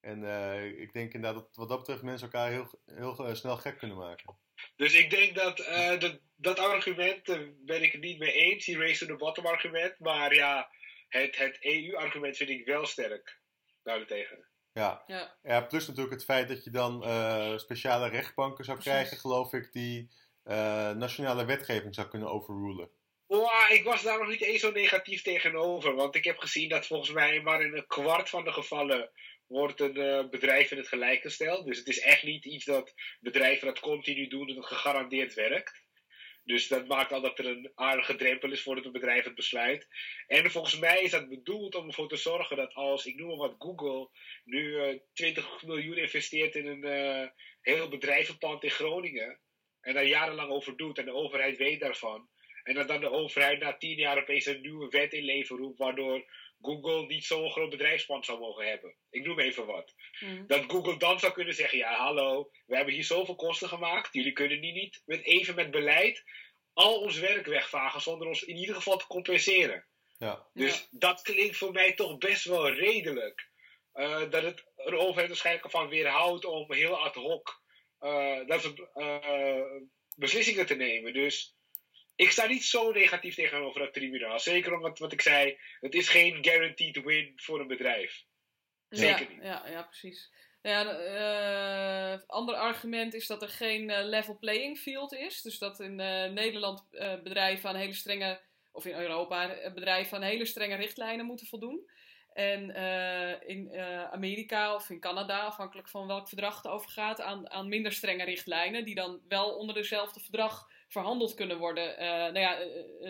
En uh, ik denk inderdaad dat wat dat betreft mensen elkaar heel, heel uh, snel gek kunnen maken. Dus ik denk dat dat, dat argument ben ik het niet mee eens, die race to the bottom argument. Maar ja, het, het EU-argument vind ik wel sterk daarentegen. Ja. Ja. ja, plus natuurlijk het feit dat je dan speciale rechtbanken zou krijgen, geloof ik, die uh, nationale wetgeving zou kunnen overrulen? Ik was daar nog niet eens zo negatief tegenover. Want ik heb gezien dat volgens mij maar in een kwart van de gevallen wordt een uh, bedrijf in het gelijk gesteld. Dus het is echt niet iets dat bedrijven dat continu doen en gegarandeerd werkt. Dus dat maakt al dat er een aardige drempel is voordat een bedrijf het besluit. En volgens mij is dat bedoeld om ervoor te zorgen dat als, ik noem maar wat, Google nu uh, eh, 20 miljoen investeert in een heel bedrijvenpand in Groningen en daar jarenlang over doet en de overheid weet daarvan. En dat dan de overheid na tien jaar opeens een nieuwe wet in leven roept, waardoor Google niet zo'n groot bedrijfspand zou mogen hebben. Ik noem even wat. Hmm. Dat Google dan zou kunnen zeggen: ja, hallo, we hebben hier zoveel kosten gemaakt. Jullie kunnen die niet met even met beleid al ons werk wegvagen zonder ons in ieder geval te compenseren. Ja. Dus dat klinkt voor mij toch best wel redelijk. Uh, dat het een overheid waarschijnlijk ervan weerhoudt om heel ad hoc uh, uh, beslissingen te nemen. Dus ik sta niet zo negatief tegenover dat tribunaal. Zeker omdat wat ik zei, het is geen guaranteed win voor een bedrijf. Zeker ja, niet. Ja, ja precies. Ja, uh, ander argument is dat er geen uh, level playing field is. Dus dat in uh, Nederland bedrijven aan hele strenge, of in Europa bedrijven aan hele strenge richtlijnen moeten voldoen. En uh, in uh, Amerika of in Canada, afhankelijk van welk verdrag het over gaat, aan, aan minder strenge richtlijnen, die dan wel onder dezelfde verdrag verhandeld kunnen worden. Uh, nou ja,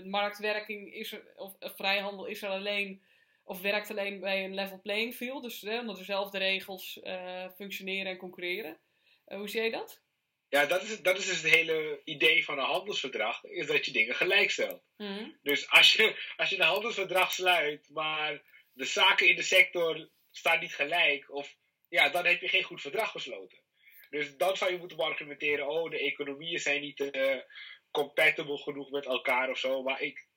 marktwerking is er, of vrijhandel is er alleen, of werkt alleen bij een level playing field, dus onder dezelfde regels functioneren en concurreren. hoe zie je dat? Ja, dat is, dat is dus het hele idee van een handelsverdrag, is dat je dingen gelijk stelt. Mm. Dus als je, als je een handelsverdrag sluit, maar de zaken in de sector staan niet gelijk, of ja, dan heb je geen goed verdrag gesloten. Dus dan zou je moeten argumenteren, oh, de economieën zijn niet uh, compatible genoeg met elkaar of zo. Maar ik,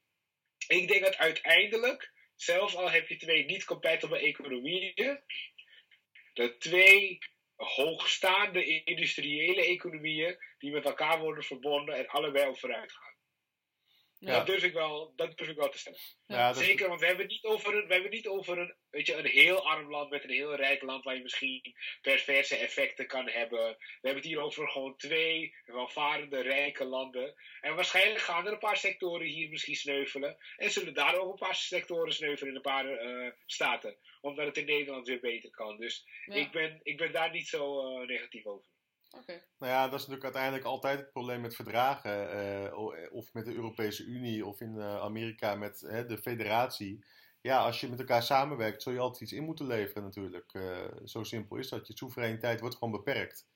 ik denk dat uiteindelijk, zelfs al heb je twee niet compatible economieën, de twee hoogstaande industriële economieën die met elkaar worden verbonden en allebei op vooruit gaan. Dat, durf ik wel, dat durf ik wel te stellen. Ja, dat- Zeker, want we hebben het niet over een, we hebben het niet over een, weet je, een heel arm land met een heel rijk land waar je misschien perverse effecten kan hebben. We hebben het hier over gewoon twee welvarende, rijke landen. En waarschijnlijk gaan er een paar sectoren hier misschien sneuvelen. En zullen daar ook een paar sectoren sneuvelen in een paar eh, staten. Omdat het in Nederland weer beter kan. Dus Ja, ik, ben, ik ben daar niet zo eh, negatief over. Nou ja, dat is natuurlijk uiteindelijk altijd het probleem met verdragen. eh, o- of met de Europese Unie of in eh, Amerika met de federatie. Ja, als je met elkaar samenwerkt, zul je altijd iets in moeten leveren natuurlijk. Eh, zo simpel is dat. Je soevereiniteit wordt gewoon beperkt.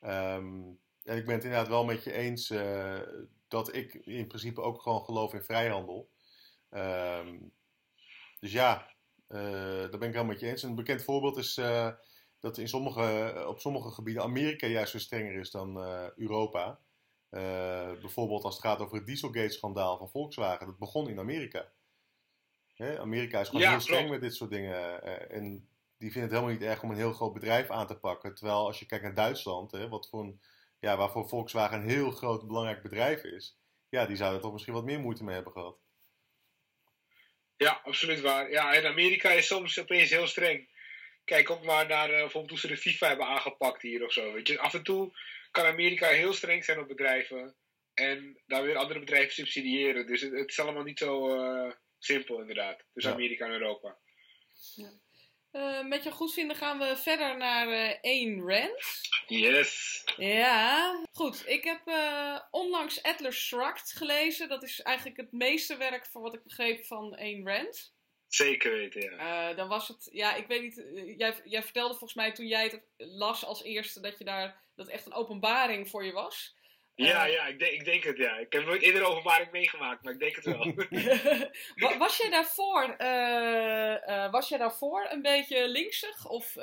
Ehm, en ik ben het inderdaad wel met je eens eh, dat ik in principe ook gewoon geloof in vrijhandel. Ehm, dus ja, eh, daar ben ik helemaal met je eens. Een bekend voorbeeld is eh, dat in sommige, op sommige gebieden Amerika juist weer strenger is dan eh, Europa. Eh, bijvoorbeeld als het gaat over het Dieselgate-schandaal van Volkswagen. Dat begon in Amerika. Hè, Amerika is gewoon Ja, heel streng klopt. met dit soort dingen. eh, en die vinden het helemaal niet erg om een heel groot bedrijf aan te pakken. Terwijl als je kijkt naar Duitsland, hè, wat voor een, ja, waarvoor Volkswagen een heel groot belangrijk bedrijf is. Ja, die zouden er toch misschien wat meer moeite mee hebben gehad. Ja, absoluut waar. Ja, en Amerika is soms opeens heel streng. Kijk ook maar naar eh, bijvoorbeeld hoe ze de FIFA hebben aangepakt hier of zo. Weet je, af en toe kan Amerika heel streng zijn op bedrijven. En daar weer andere bedrijven subsidiëren. Dus het, het is allemaal niet zo eh, simpel inderdaad. Tussen Ja. Amerika en Europa. Eh, met je goedvinden gaan we verder naar eh één rant. Yes. Ja, goed. Ik heb eh, onlangs Atlas Shrugged gelezen. Dat is eigenlijk het meeste werk, voor wat ik begreep, van één rant. Zeker weten, ja. Eh, dan was het, ja, ik weet niet. eh, jij, jij vertelde volgens mij toen jij het las als eerste dat je daar, dat echt een openbaring voor je was. Ja, Eh, ja, ik, denk, ik denk het, ja. Ik heb nooit eerder openbaring meegemaakt, maar ik denk het wel. Wa- was jij daarvoor, was jij daarvoor een beetje linksig? Of,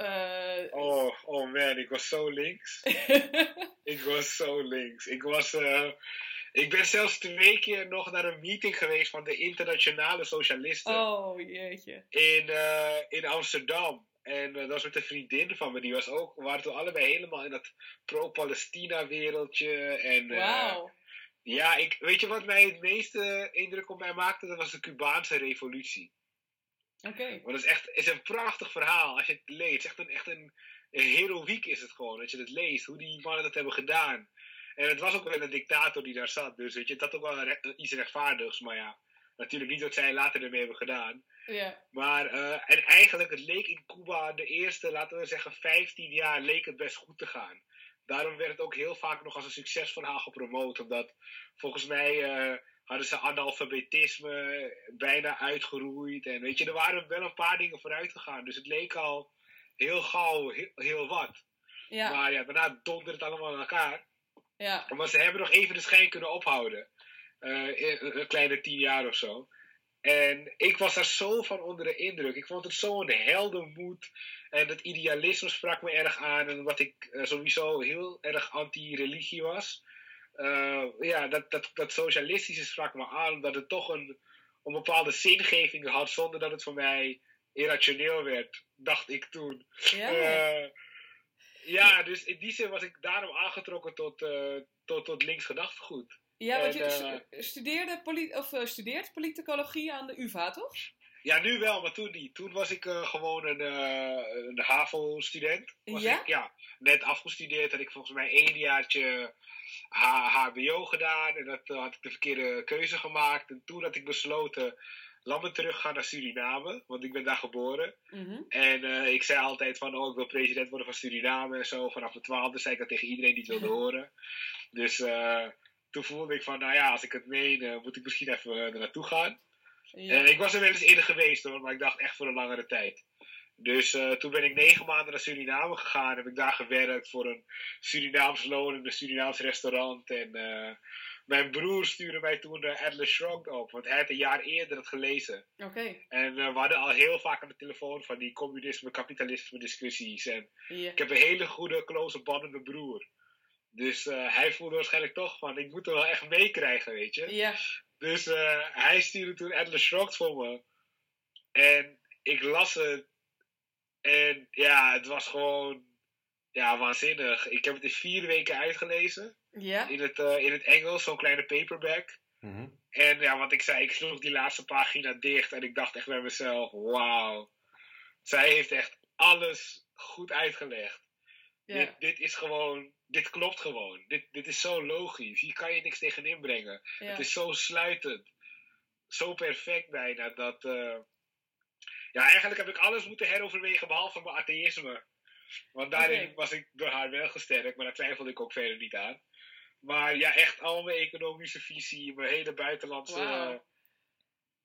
oh, oh man, ik was zo links. Ik was zo links. Ik was. Ik ben zelfs twee keer nog naar een meeting geweest van de internationale socialisten oh jeetje. in, eh, in Amsterdam. En eh, dat was met een vriendin van me, die was ook. We waren toen allebei helemaal in dat pro-Palestina-wereldje. En eh, Wauw. ja, ik, weet je wat mij het meeste indruk op mij maakte? Dat was de Cubaanse revolutie. Oké. Want het is echt het is een prachtig verhaal als je het leest. Het is echt een, echt een, een heroïek is het gewoon, als je het leest. Hoe die mannen dat hebben gedaan. En het was ook wel een dictator die daar zat. Dus weet je, dat ook wel re- iets rechtvaardigs. Maar ja, natuurlijk niet wat zij later ermee hebben gedaan. Ja. Maar, eh, en eigenlijk, het leek in Cuba de eerste, laten we zeggen, 15 jaar leek het best goed te gaan. Daarom werd het ook heel vaak nog als een succesverhaal gepromoot. Omdat volgens mij eh, hadden ze analfabetisme bijna uitgeroeid. En weet je, er waren wel een paar dingen vooruit gegaan. Dus het leek al heel gauw heel, heel wat. Ja. Maar ja, daarna donderde het allemaal aan elkaar. Ja. Maar ze hebben nog even de schijn kunnen ophouden. Eh, een kleine tien jaar of zo. En ik was daar zo van onder de indruk. Ik vond het zo'n heldenmoed. En dat idealisme sprak me erg aan. En omdat ik eh, sowieso heel erg anti-religie was. eh, ja, dat, dat, dat socialistische sprak me aan. Omdat het toch een, een bepaalde zingeving had. Zonder dat het voor mij irrationeel werd. Dacht ik toen. Ja. Ja, dus in die zin was ik daarom aangetrokken tot, eh, tot, tot links gedachtegoed. ja, want je eh, stu- studeerde poli- of, eh, studeert politicologie aan de UvA, toch? Ja, nu wel, maar toen niet. Toen was ik gewoon een, een HAVO-student. Was Ja? Ik, ja, net afgestudeerd. Had ik volgens mij één jaartje HBO gedaan. En dat had ik de verkeerde keuze gemaakt. En toen had ik besloten, laat me teruggaan naar Suriname. Want ik ben daar geboren. Mhm. En eh, ik zei altijd van, oh, ik wil president worden van Suriname en zo. Vanaf de twaalfde zei ik dat tegen iedereen die het wilde horen. Dus eh, toen voelde ik van, nou ja, als ik het meen, eh, moet ik misschien even er naartoe gaan. Ja. En ik was er wel eens eerder geweest hoor, maar ik dacht echt voor een langere tijd. Dus toen ben ik negen maanden naar Suriname gegaan. Heb ik daar gewerkt voor een Surinaams loon in een Surinaams restaurant. En mijn broer stuurde mij toen de Atlas Shrugged op. Want hij had een jaar eerder het gelezen. Oké. En eh, we hadden al heel vaak aan de telefoon van die communisme-kapitalisme discussies. En ik heb een hele goede close band met mijn broer. Dus eh, hij voelde waarschijnlijk toch van, ik moet er wel echt meekrijgen, weet je. Ja. Dus eh, hij stuurde toen Atlas Shrugged voor me. En ik las het. En ja, het was gewoon ja, waanzinnig. Ik heb het in vier weken uitgelezen. Ja. In het, eh, in het Engels, zo'n kleine paperback. Mhm. En ja, wat ik zei, ik sloeg die laatste pagina dicht en ik dacht echt bij mezelf, wauw. Zij heeft echt alles goed uitgelegd. Ja. Dit, dit is gewoon, dit klopt gewoon. Dit, dit is zo logisch. Hier kan je niks tegen inbrengen. ja. Het is zo sluitend. Zo perfect bijna dat. eh, Ja, eigenlijk heb ik alles moeten heroverwegen behalve mijn atheïsme. Want daarin was ik door haar wel gesterkt, maar daar twijfelde ik ook verder niet aan. Maar ja, echt al mijn economische visie, mijn hele buitenlandse eh,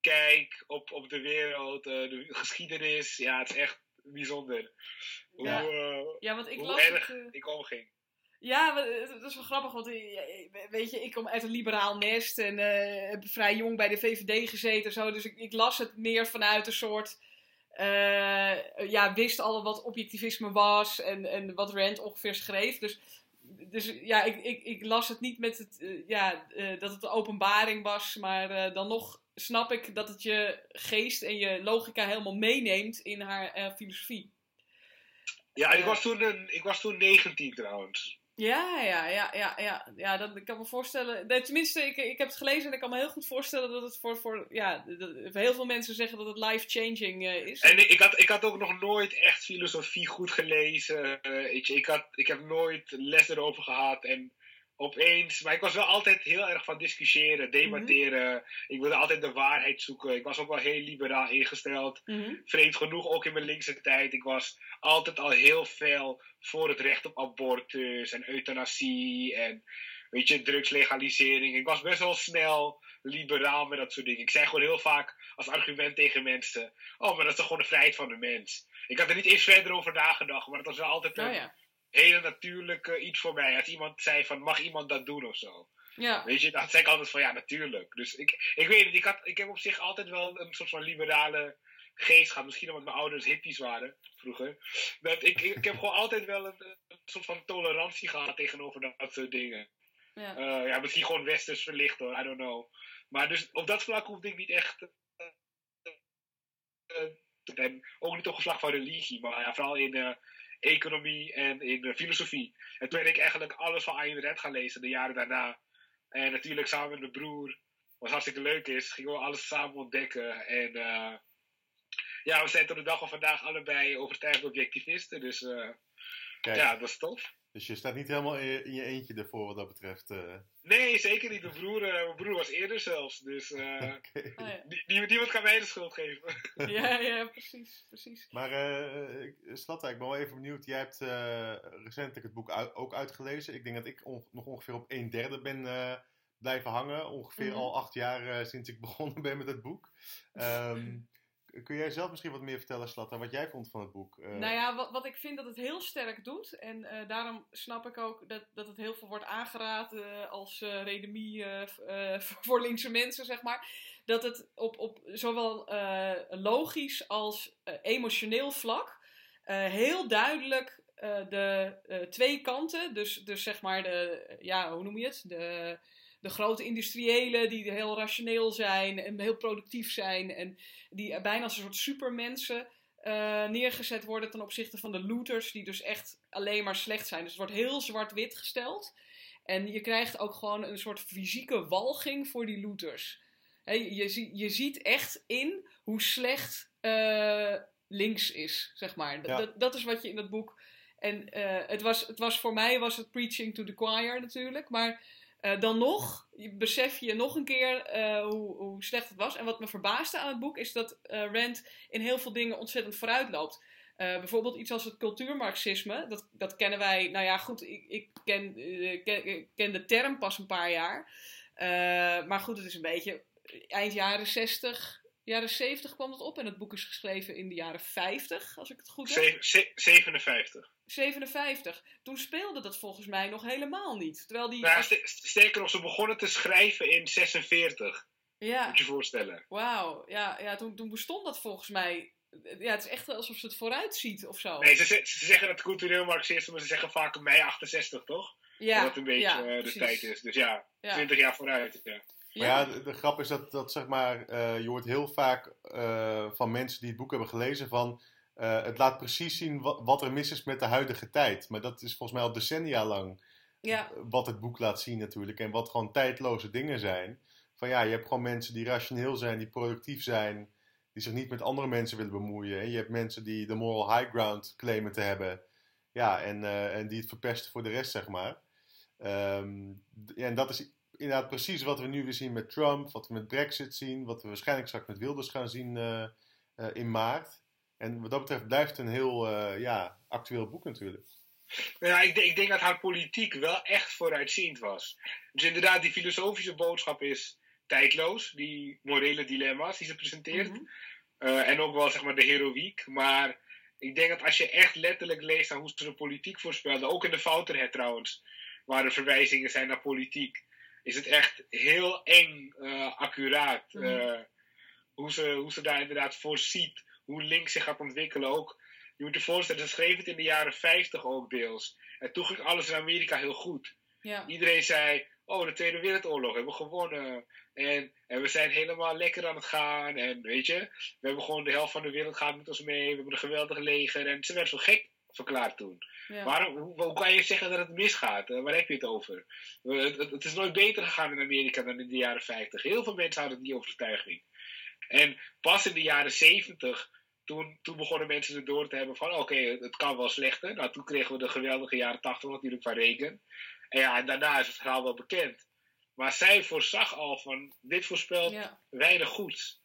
kijk op, op de wereld, eh, de geschiedenis. Ja, het is echt bijzonder. Hoe, Ja. eh, Ja, want ik hoe las erg het, eh, ik omging. Ja, het is wel grappig, want weet je, ik kom uit een liberaal nest en eh, heb vrij jong bij de VVD gezeten en zo, dus ik, ik las het meer vanuit een soort, eh, ja, wist al wat objectivisme was en, en wat Rand ongeveer schreef, dus, dus ja, ik, ik, ik las het niet met het, eh, ja, eh, dat het een openbaring was, maar eh, dan nog snap ik dat het je geest en je logica helemaal meeneemt in haar filosofie. Ja, ik was, toen een, ik was toen 19 trouwens. Ja, ja, ja, ja, ja. ja ik kan me voorstellen. tenminste, ik, ik heb het gelezen en ik kan me heel goed voorstellen dat het voor, voor ja, heel veel mensen zeggen dat het life-changing eh, is. En ik, ik had, ik had ook nog nooit echt filosofie goed gelezen. eh, weet je, ik, had, ik heb nooit les erover gehad. En opeens. Maar ik was wel altijd heel erg van discussiëren, debatteren. Ik wilde altijd de waarheid zoeken. Ik was ook wel heel liberaal ingesteld. Mhm. Vreemd genoeg ook in mijn linkse tijd. Ik was altijd al heel fel voor het recht op abortus en euthanasie. En weet je, drugslegalisering. Ik was best wel snel liberaal met dat soort dingen. Ik zei gewoon heel vaak als argument tegen mensen: Oh, maar dat is toch gewoon de vrijheid van de mens. Ik had er niet eens verder over nagedacht, maar het was wel altijd een Oh ja. Hele natuurlijke iets voor mij. Als iemand zei van, mag iemand dat doen of zo? Ja. Weet je, dan zei ik altijd van, ja, natuurlijk. Dus ik, ik weet het, ik, had, ik heb op zich altijd wel een soort van liberale geest gehad. Misschien omdat mijn ouders hippies waren, vroeger. Dat ik, ik, heb gewoon altijd wel een, een soort van tolerantie gehad tegenover dat, dat soort dingen. Ja. Eh, ja, misschien gewoon westers verlicht hoor, I don't know. Maar dus op dat vlak hoefde ik niet echt... eh, en ook niet op geslag van religie, maar ja, vooral in economie en in eh, filosofie. En toen ben ik eigenlijk alles van Ayn Rand gaan lezen de jaren daarna. En natuurlijk samen met mijn broer, wat hartstikke leuk is, gingen we alles samen ontdekken. En eh, ja, we zijn tot de dag van vandaag allebei overtuigde objectivisten. Dus eh, ja, dat is tof. Dus je staat niet helemaal in je, eentje ervoor wat dat betreft. eh. Nee, zeker niet. Mijn broer, eh, mijn broer was eerder zelfs. Dus eh. Oh, ja. die, die, niemand kan mij de schuld geven. ja, ja, precies, precies. Maar eh ik- Slatta, ik ben wel even benieuwd. Jij hebt eh, recentelijk het boek uit- ook uitgelezen. Ik denk dat ik on- nog ongeveer op een derde ben eh, blijven hangen. Ongeveer Mhm. al acht jaar eh, sinds ik begonnen ben met het boek. Ehm, k- kun jij zelf misschien wat meer vertellen, Slatta, wat jij vond van het boek? Eh, Nou ja, wat, wat ik vind dat het heel sterk doet. En eh, daarom snap ik ook dat, dat het heel veel wordt aangeraden als eh redemie voor linkse mensen, zeg maar. Dat het op, op zowel logisch als emotioneel vlak heel duidelijk de twee kanten, dus, dus zeg maar de, ja, hoe noem je het? De, de grote industriëlen die heel rationeel zijn en heel productief zijn en die bijna als een soort supermensen eh, neergezet worden ten opzichte van de looters, die dus echt alleen maar slecht zijn. Dus het wordt heel zwart-wit gesteld. En je krijgt ook gewoon een soort fysieke walging voor die looters. Je, je ziet echt in hoe slecht eh, links is, zeg maar. Ja. Dat, dat is wat je in dat boek. En eh, het, was, het was voor mij was het preaching to the choir natuurlijk. Maar eh, dan nog besef je nog een keer eh, hoe, hoe slecht het was. En wat me verbaasde aan het boek is dat eh, Rand in heel veel dingen ontzettend vooruit loopt. Bijvoorbeeld iets als het cultuurmarxisme. Dat, dat kennen wij. Nou ja, goed, ik, ik ken, ken, ken de term pas een paar jaar. Maar goed, het is een beetje eind jaren 60, jaren 70 kwam het op. En het boek is geschreven in de jaren 50, als ik het goed heb. Ze- ze- 57. 57. Toen speelde dat volgens mij nog helemaal niet. Terwijl die. Nou, st- sterker nog, ze begonnen te schrijven in 46. ja, Moet je je voorstellen. wauw. Ja, ja toen, toen bestond dat volgens mij. Ja, het is echt alsof ze het vooruit ziet of zo. Nee, ze, ze, ze zeggen dat cultureel marxisme, maar ze zeggen vaak mei 68, toch? ja, dat een beetje ja, eh, de precies. tijd is. Dus ja, Ja. 20 jaar vooruit. Ja. Maar ja, de, de grap is dat, dat zeg maar, eh, je hoort heel vaak eh, van mensen die het boek hebben gelezen van, eh, het laat precies zien wat, wat er mis is met de huidige tijd. Maar dat is volgens mij al decennia lang ja. eh, wat het boek laat zien natuurlijk en wat gewoon tijdloze dingen zijn. van ja, je hebt gewoon mensen die rationeel zijn, die productief zijn, die zich niet met andere mensen willen bemoeien. En je hebt mensen die de moral high ground claimen te hebben. Ja, en, eh, en die het verpesten voor de rest, zeg maar. Ehm, ja, en dat is inderdaad precies wat we nu weer zien met Trump, wat we met Brexit zien, wat we waarschijnlijk straks met Wilders gaan zien uh, in maart. En wat dat betreft blijft het een heel ja, actueel boek natuurlijk. Ja, ik, ik, denk dat haar politiek wel echt vooruitziend was. Dus inderdaad, die filosofische boodschap is tijdloos, die morele dilemma's die ze presenteert. Mm -hmm. en ook wel zeg maar de heroïek. Maar ik denk dat als je echt letterlijk leest aan hoe ze de politiek voorspelden, ook in de Fouterhead trouwens, waar er verwijzingen zijn naar politiek, is het echt heel eng uh, accuraat. Mm -hmm. uh, hoe, ze, hoe ze daar inderdaad voorziet, hoe links zich gaat ontwikkelen. Ook, je moet je voorstellen, ze schreef het in de jaren 50 ook deels. En toen ging alles in Amerika heel goed. Ja. Iedereen zei, oh, de Tweede Wereldoorlog hebben we gewonnen. En, en we zijn helemaal lekker aan het gaan. En weet je, we hebben gewoon de helft van de wereld gaat met ons mee. We hebben een geweldig leger. En ze werd zo gek verklaard toen. Ja. Waarom, hoe, hoe, kan je zeggen dat het misgaat? Uh, waar heb je het over? Uh, het, het, het, is nooit beter gegaan in Amerika dan in de jaren 50. Heel veel mensen hadden die overtuiging. En pas in de jaren 70, toen, toen begonnen mensen er door te hebben van oké, okay, het, het, kan wel slechter. Nou, toen kregen we de geweldige jaren 80 natuurlijk van Reagan. En ja, en daarna is het verhaal wel bekend. Maar zij voorzag al van, dit voorspelt Ja. weinig goeds.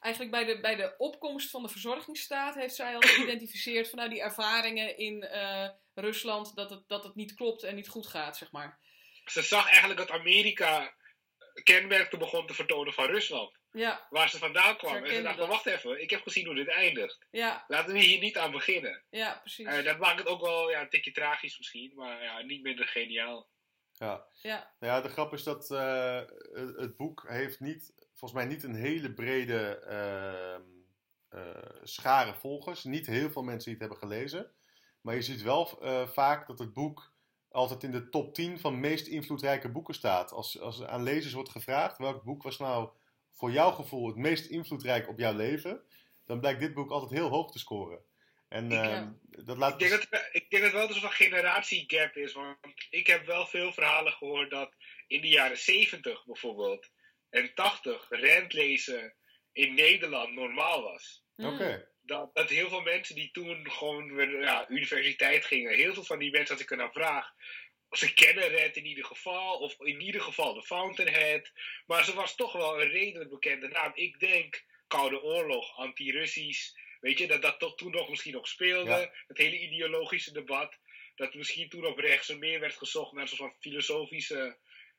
Eigenlijk bij de, bij de opkomst van de verzorgingsstaat heeft zij al geïdentificeerd van nou, die ervaringen in eh, Rusland dat het, dat het niet klopt en niet goed gaat, zeg maar. Ze zag eigenlijk dat Amerika kenmerken begon te vertonen van Rusland. Ja, Waar ze vandaan kwam. Ze En ze herkende dacht, dat. wacht even, ik heb gezien hoe dit eindigt. ja, Laten we hier niet aan beginnen. ja, precies. Eh, dat maakt het ook wel ja, een tikje tragisch misschien, maar ja, niet minder geniaal. Ja. Ja, Nou ja, de grap is dat eh, het, het boek heeft niet, volgens mij niet een hele brede ehm, eh, schare volgers. Niet heel veel mensen die het hebben gelezen. Maar je ziet wel eh, vaak dat het boek altijd in de top 10 van meest invloedrijke boeken staat. Als, als aan lezers wordt gevraagd welk boek was nou voor jouw gevoel het meest invloedrijk op jouw leven, dan blijkt dit boek altijd heel hoog te scoren. En Ik, ehm, dat laat Ik denk, dat, ik denk dat wel dus een generatiegap is, want ik heb wel veel verhalen gehoord dat in de jaren 70 bijvoorbeeld en 80 rent lezen in Nederland normaal was. Mm. Oké. dat, dat heel veel mensen die toen gewoon weer ja, universiteit gingen, heel veel van die mensen, als ik er naar vraag, ze kennen Red in ieder geval, of in ieder geval de Fountainhead, maar ze was toch wel een redelijk bekende naam. Ik denk Koude Oorlog, anti-Russisch, weet je, dat dat tot toen nog misschien nog speelde, Ja. het hele ideologische debat, dat misschien toen op rechts er meer werd gezocht naar een soort van filosofische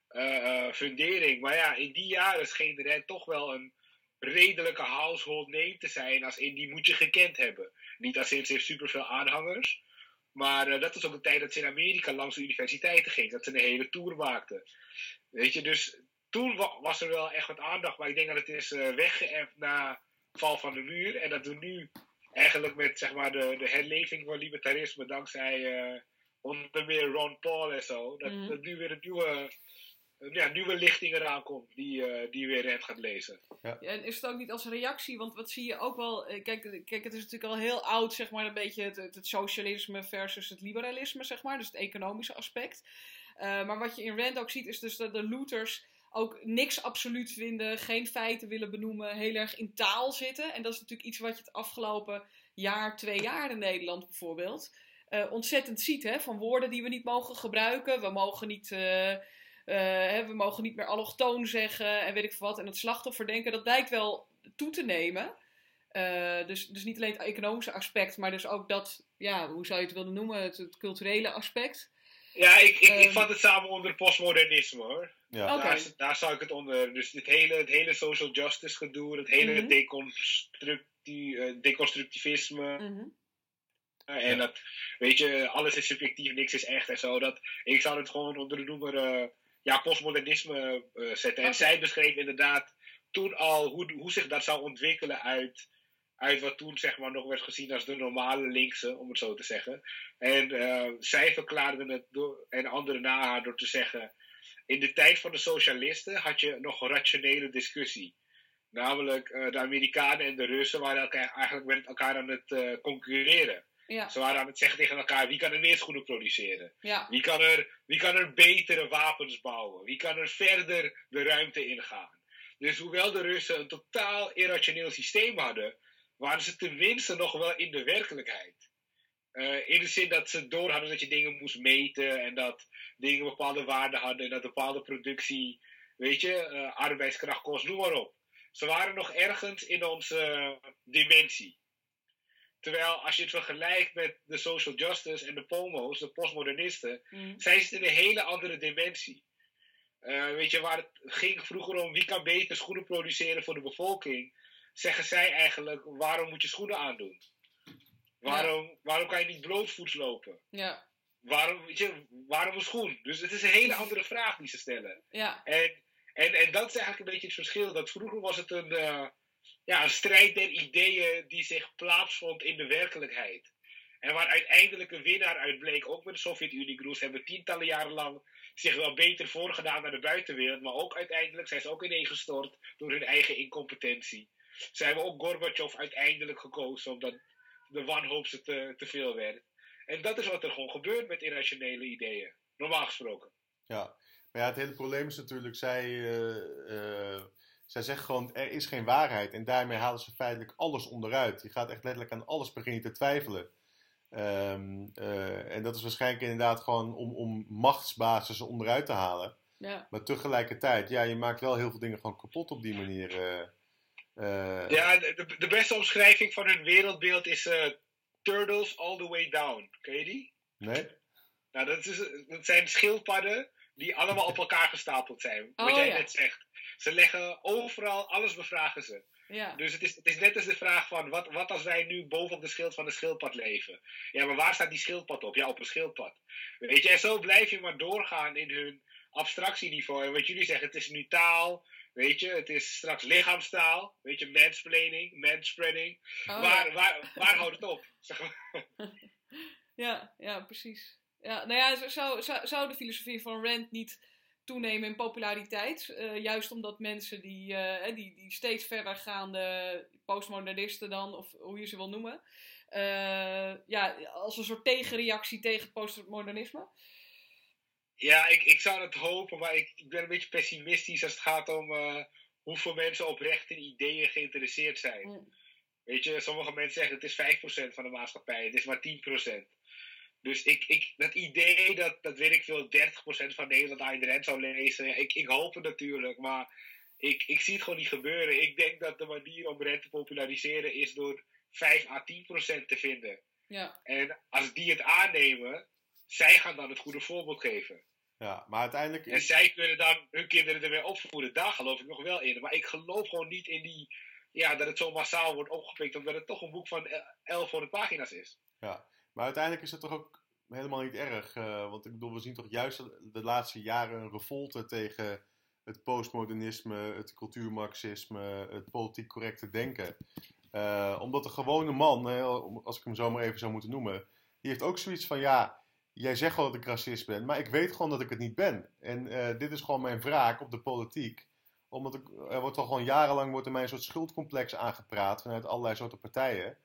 eh, eh, fundering. Maar ja, in die jaren scheen Red toch wel een redelijke household name te zijn. Als in die moet je gekend hebben. Niet als in ze heeft superveel aanhangers. Maar eh, dat is ook de tijd dat ze in Amerika langs de universiteiten ging. Dat ze een hele tour maakte. Weet je, dus toen wa- was er wel echt wat aandacht. Maar ik denk dat het is weggeëft na val van de muur. En dat we nu eigenlijk met zeg maar, de, de herleving van libertarisme. Dankzij eh, onder meer Ron Paul en zo. Dat, Mhm. dat nu weer een nieuwe, een, ja, nieuwe lichting eraan komt. Die, eh, die weer Rent gaat lezen. Ja, En is het ook niet als reactie? Want wat zie je ook wel. eh, Kijk, eh, kijk het is natuurlijk al heel oud, zeg maar, een beetje het, het, het socialisme versus het liberalisme, zeg maar. Dus het economische aspect. Eh, maar wat je in Rand ook ziet, is dus dat de looters ook niks absoluut vinden, geen feiten willen benoemen, heel erg in taal zitten. En dat is natuurlijk iets wat je het afgelopen jaar, twee jaar in Nederland bijvoorbeeld, eh, ontzettend ziet. Hè? Van woorden die we niet mogen gebruiken. We mogen niet. Eh, we mogen niet meer allochtoon zeggen en weet ik veel wat. En het slachtofferdenken, dat lijkt wel toe te nemen. Eh, dus, dus niet alleen het economische aspect, maar dus ook dat, ja, hoe zou je het willen noemen, het, het culturele aspect. Ja, ik, ik, ik Ehm. vat het samen onder postmodernisme hoor. Ja. Oké. Daar, daar zou ik het onder. Dus het hele, het hele social justice gedoe, het hele deconstructi- eh, deconstructivisme. Mhm. en dat, weet je, alles is subjectief, niks is echt en zo. Dat, ik zou het gewoon onder de noemer eh, ja, postmodernisme eh, zetten. En zij beschreef inderdaad toen al hoe, hoe zich dat zou ontwikkelen uit, uit wat toen zeg maar nog werd gezien als de normale linkse, om het zo te zeggen. En eh, zij verklaarde het door, en anderen na haar door te zeggen. In de tijd van de socialisten had je nog een rationele discussie. Namelijk, eh, de Amerikanen en de Russen waren elkaar, eigenlijk met elkaar aan het concurreren. Ja, Ze waren aan het zeggen tegen elkaar: wie kan er meer schoenen produceren? ja, Wie kan er, wie kan er betere wapens bouwen? Wie kan er verder de ruimte ingaan? Dus hoewel de Russen een totaal irrationeel systeem hadden, waren ze tenminste nog wel in de werkelijkheid. Uh, in de zin dat ze door hadden dat je dingen moest meten en dat dingen bepaalde waarde hadden en dat bepaalde productie, weet je, uh, arbeidskracht kost, noem maar op. Ze waren nog ergens in onze dimensie. Terwijl als je het vergelijkt met de social justice en de pomo's, de postmodernisten, mm. zij zitten in een hele andere dimensie. Uh, weet je, waar het ging vroeger om wie kan beter schoenen produceren voor de bevolking, zeggen zij eigenlijk, waarom moet je schoenen aandoen? Waarom, waarom kan je niet blootvoets lopen? Ja. Waarom, weet je, waarom een schoen? Dus het is een hele andere vraag die ze stellen. Ja. En, en, en dat is eigenlijk een beetje het verschil. Dat vroeger was het een, uh, ja, een strijd der ideeën die zich plaatsvond in de werkelijkheid. En waar uiteindelijk een winnaar uit bleek, ook met de Sovjet-Unie. Groes hebben tientallen jaren lang zich wel beter voorgedaan naar de buitenwereld. Maar ook uiteindelijk zijn ze ook ineengestort door hun eigen incompetentie. Ze hebben ook Gorbachev uiteindelijk gekozen omdat de wanhoop ze te, te veel werd. En dat is wat er gewoon gebeurt met irrationele ideeën. Normaal gesproken. Ja, maar ja, het hele probleem is natuurlijk, zij, uh, zij zeggen gewoon, er is geen waarheid. En daarmee halen ze feitelijk alles onderuit. Je gaat echt letterlijk aan alles beginnen te twijfelen. Um, uh, en dat is waarschijnlijk inderdaad gewoon om, om machtsbasis onderuit te halen. Ja. Maar tegelijkertijd, ja, je maakt wel heel veel dingen gewoon kapot op die manier. Uh, ja, de, de, beste omschrijving van hun wereldbeeld is Turtles All the Way Down. Ken je die? Nee. Nou, dat, is, dat zijn schildpadden die allemaal op elkaar gestapeld zijn. Wat oh, jij ja. net zegt. Ze leggen overal, alles bevragen ze. Ja. Dus het is, het is net als de vraag van, wat, wat als wij nu bovenop de schild van de schildpad leven? Ja, maar waar staat die schildpad op? Ja, op een schildpad. Weet je, en zo blijf je maar doorgaan in hun abstractieniveau. En wat jullie zeggen, het is nu taal, weet je, het is straks lichaamstaal, weet je, mansplaining, manspreading. Oh, waar, ja. waar, waar houdt het op? Zeg maar. Ja, ja, precies. Ja, nou ja, zou, zou, zou de filosofie van Rand niet toenemen in populariteit? Uh, juist omdat mensen die, uh, die, die steeds verder gaande postmodernisten dan, of hoe je ze wil noemen, uh, ja, als een soort tegenreactie tegen postmodernisme? Ja, ik, ik zou het hopen, maar ik, ik ben een beetje pessimistisch als het gaat om hoeveel mensen oprecht in ideeën geïnteresseerd zijn. Mm. Weet je, sommige mensen zeggen het is 5% van de maatschappij, het is maar 10%. Dus ik, ik, dat idee dat, dat weet ik veel, 30% van Nederland Ayn Rand zou lezen, ik, ik hoop het natuurlijk, maar ik, ik zie het gewoon niet gebeuren. Ik denk dat de manier om Rand te populariseren is door 5 à 10% te vinden. Ja. En als die het aannemen, zij gaan dan het goede voorbeeld geven. Ja, maar uiteindelijk... En zij kunnen dan hun kinderen ermee opvoeden, daar geloof ik nog wel in. Maar ik geloof gewoon niet in die, ja, dat het zo massaal wordt opgepikt, omdat het toch een boek van 1100 pagina's is. Ja. Maar uiteindelijk is het toch ook helemaal niet erg. Uh, want ik bedoel, we zien toch juist de laatste jaren een revolte tegen het postmodernisme, het cultuurmarxisme, het politiek correcte denken. Uh, omdat de gewone man, hè, als ik hem zo maar even zou moeten noemen, die heeft ook zoiets van: ja, jij zegt wel dat ik racist ben, maar ik weet gewoon dat ik het niet ben. En uh, dit is gewoon mijn wraak op de politiek. Omdat ik, er wordt al gewoon jarenlang wordt er mij een soort schuldcomplex aangepraat vanuit allerlei soorten partijen.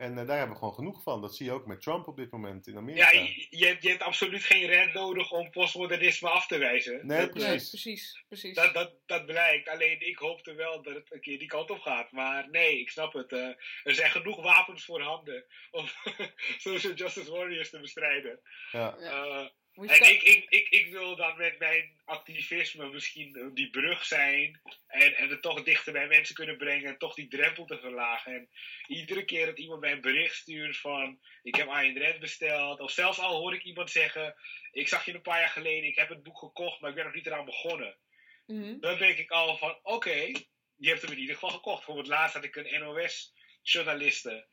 En uh, daar hebben we gewoon genoeg van. Dat zie je ook met Trump op dit moment in Amerika. Ja, je, je, hebt, je hebt absoluut geen rent nodig om postmodernisme af te wijzen. Nee, dat, precies. Nee, precies, precies. Dat, dat, dat blijkt. Alleen ik hoopte wel dat het een keer die kant op gaat. Maar nee, ik snap het. Uh, er zijn genoeg wapens voorhanden om social justice warriors te bestrijden. Ja. Uh, en ik, ik, ik, ik wil dan met mijn activisme misschien die brug zijn. En, en het toch dichter bij mensen kunnen brengen. En toch die drempel te verlagen. En iedere keer dat iemand mij een bericht stuurt van... Ik heb Ayn Rand besteld. Of zelfs al hoor ik iemand zeggen... Ik zag je een paar jaar geleden. Ik heb het boek gekocht. Maar ik ben nog niet eraan begonnen. Mm -hmm. Dan denk ik al van... Oké, okay, je hebt hem in ieder geval gekocht. Bijvoorbeeld laatst had ik een NOS-journaliste.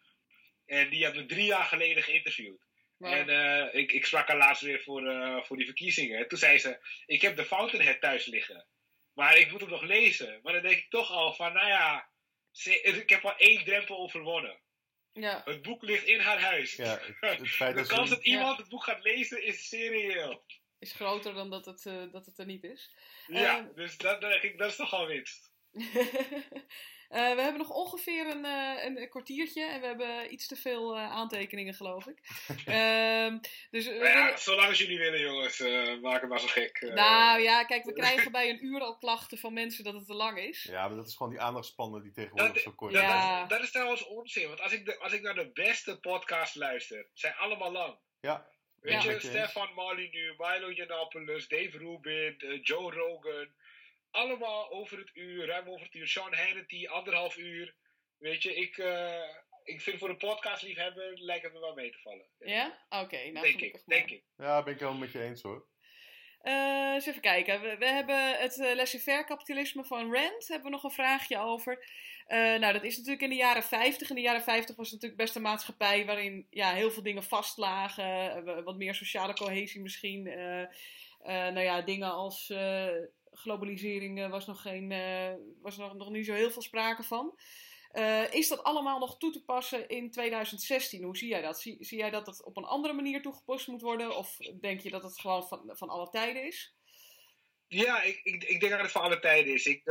En die had me drie jaar geleden geïnterviewd. Wow. En uh, ik, ik sprak haar laatst weer voor, uh, voor die verkiezingen. En toen zei ze: Ik heb de Fountainhead thuis liggen. Maar ik moet hem nog lezen. Maar dan denk ik toch al van: Nou ja, ze, ik heb al één drempel overwonnen. Ja. Het boek ligt in haar huis. Ja, het, het feit de dat kans dat iemand ja. het boek gaat lezen is serieel. Is groter dan dat het, uh, dat het er niet is. Ja, dus dat, dat, dat is toch al winst. Eh, we hebben nog ongeveer een, eh, een, kwartiertje en we hebben iets te veel eh, aantekeningen, geloof ik. Ehm, dus, ja, zolang als jullie willen, jongens, maak het maar zo gek. Nou ja, kijk, we krijgen bij een uur al klachten van mensen dat het te lang is. Ja, maar dat is gewoon die aandachtspannen die tegenwoordig zo kort zijn. Ja, dat, dat, is trouwens onzin, want als ik, de, als ik naar de beste podcast luister, zijn allemaal lang. Ja. Weet je, Stefan nu, Milo Yiannopoulos, Dave Rubin, Joe Rogan allemaal over het uur, ruim over het uur. Sean Hannity, anderhalf uur. Weet je, ik, uh, ik vind voor een podcastliefhebber lijkt het me wel mee te vallen. Ja? Oké, nou denk ik, denk ik. Ja, ben ik wel met je eens hoor. Uh, eens even kijken. We, we hebben het uh, laissez-faire kapitalisme van Rand. Hebben we nog een vraagje over. Uh, nou, dat is natuurlijk in de jaren 50. In de jaren 50 was het natuurlijk best een maatschappij waarin ja, heel veel dingen vastlagen. Wat meer sociale cohesie misschien. nou ja, dingen als globalisering uh, was, nog, geen, uh, was nog, nog niet zo heel veel sprake van. Uh, is dat allemaal nog toe te passen in 2016? Hoe zie jij dat? Zie, jij dat het op een andere manier toegepast moet worden? Of denk je dat het gewoon van, van alle tijden is? Ja, ik, ik, ik denk dat het van alle tijden is. Ik,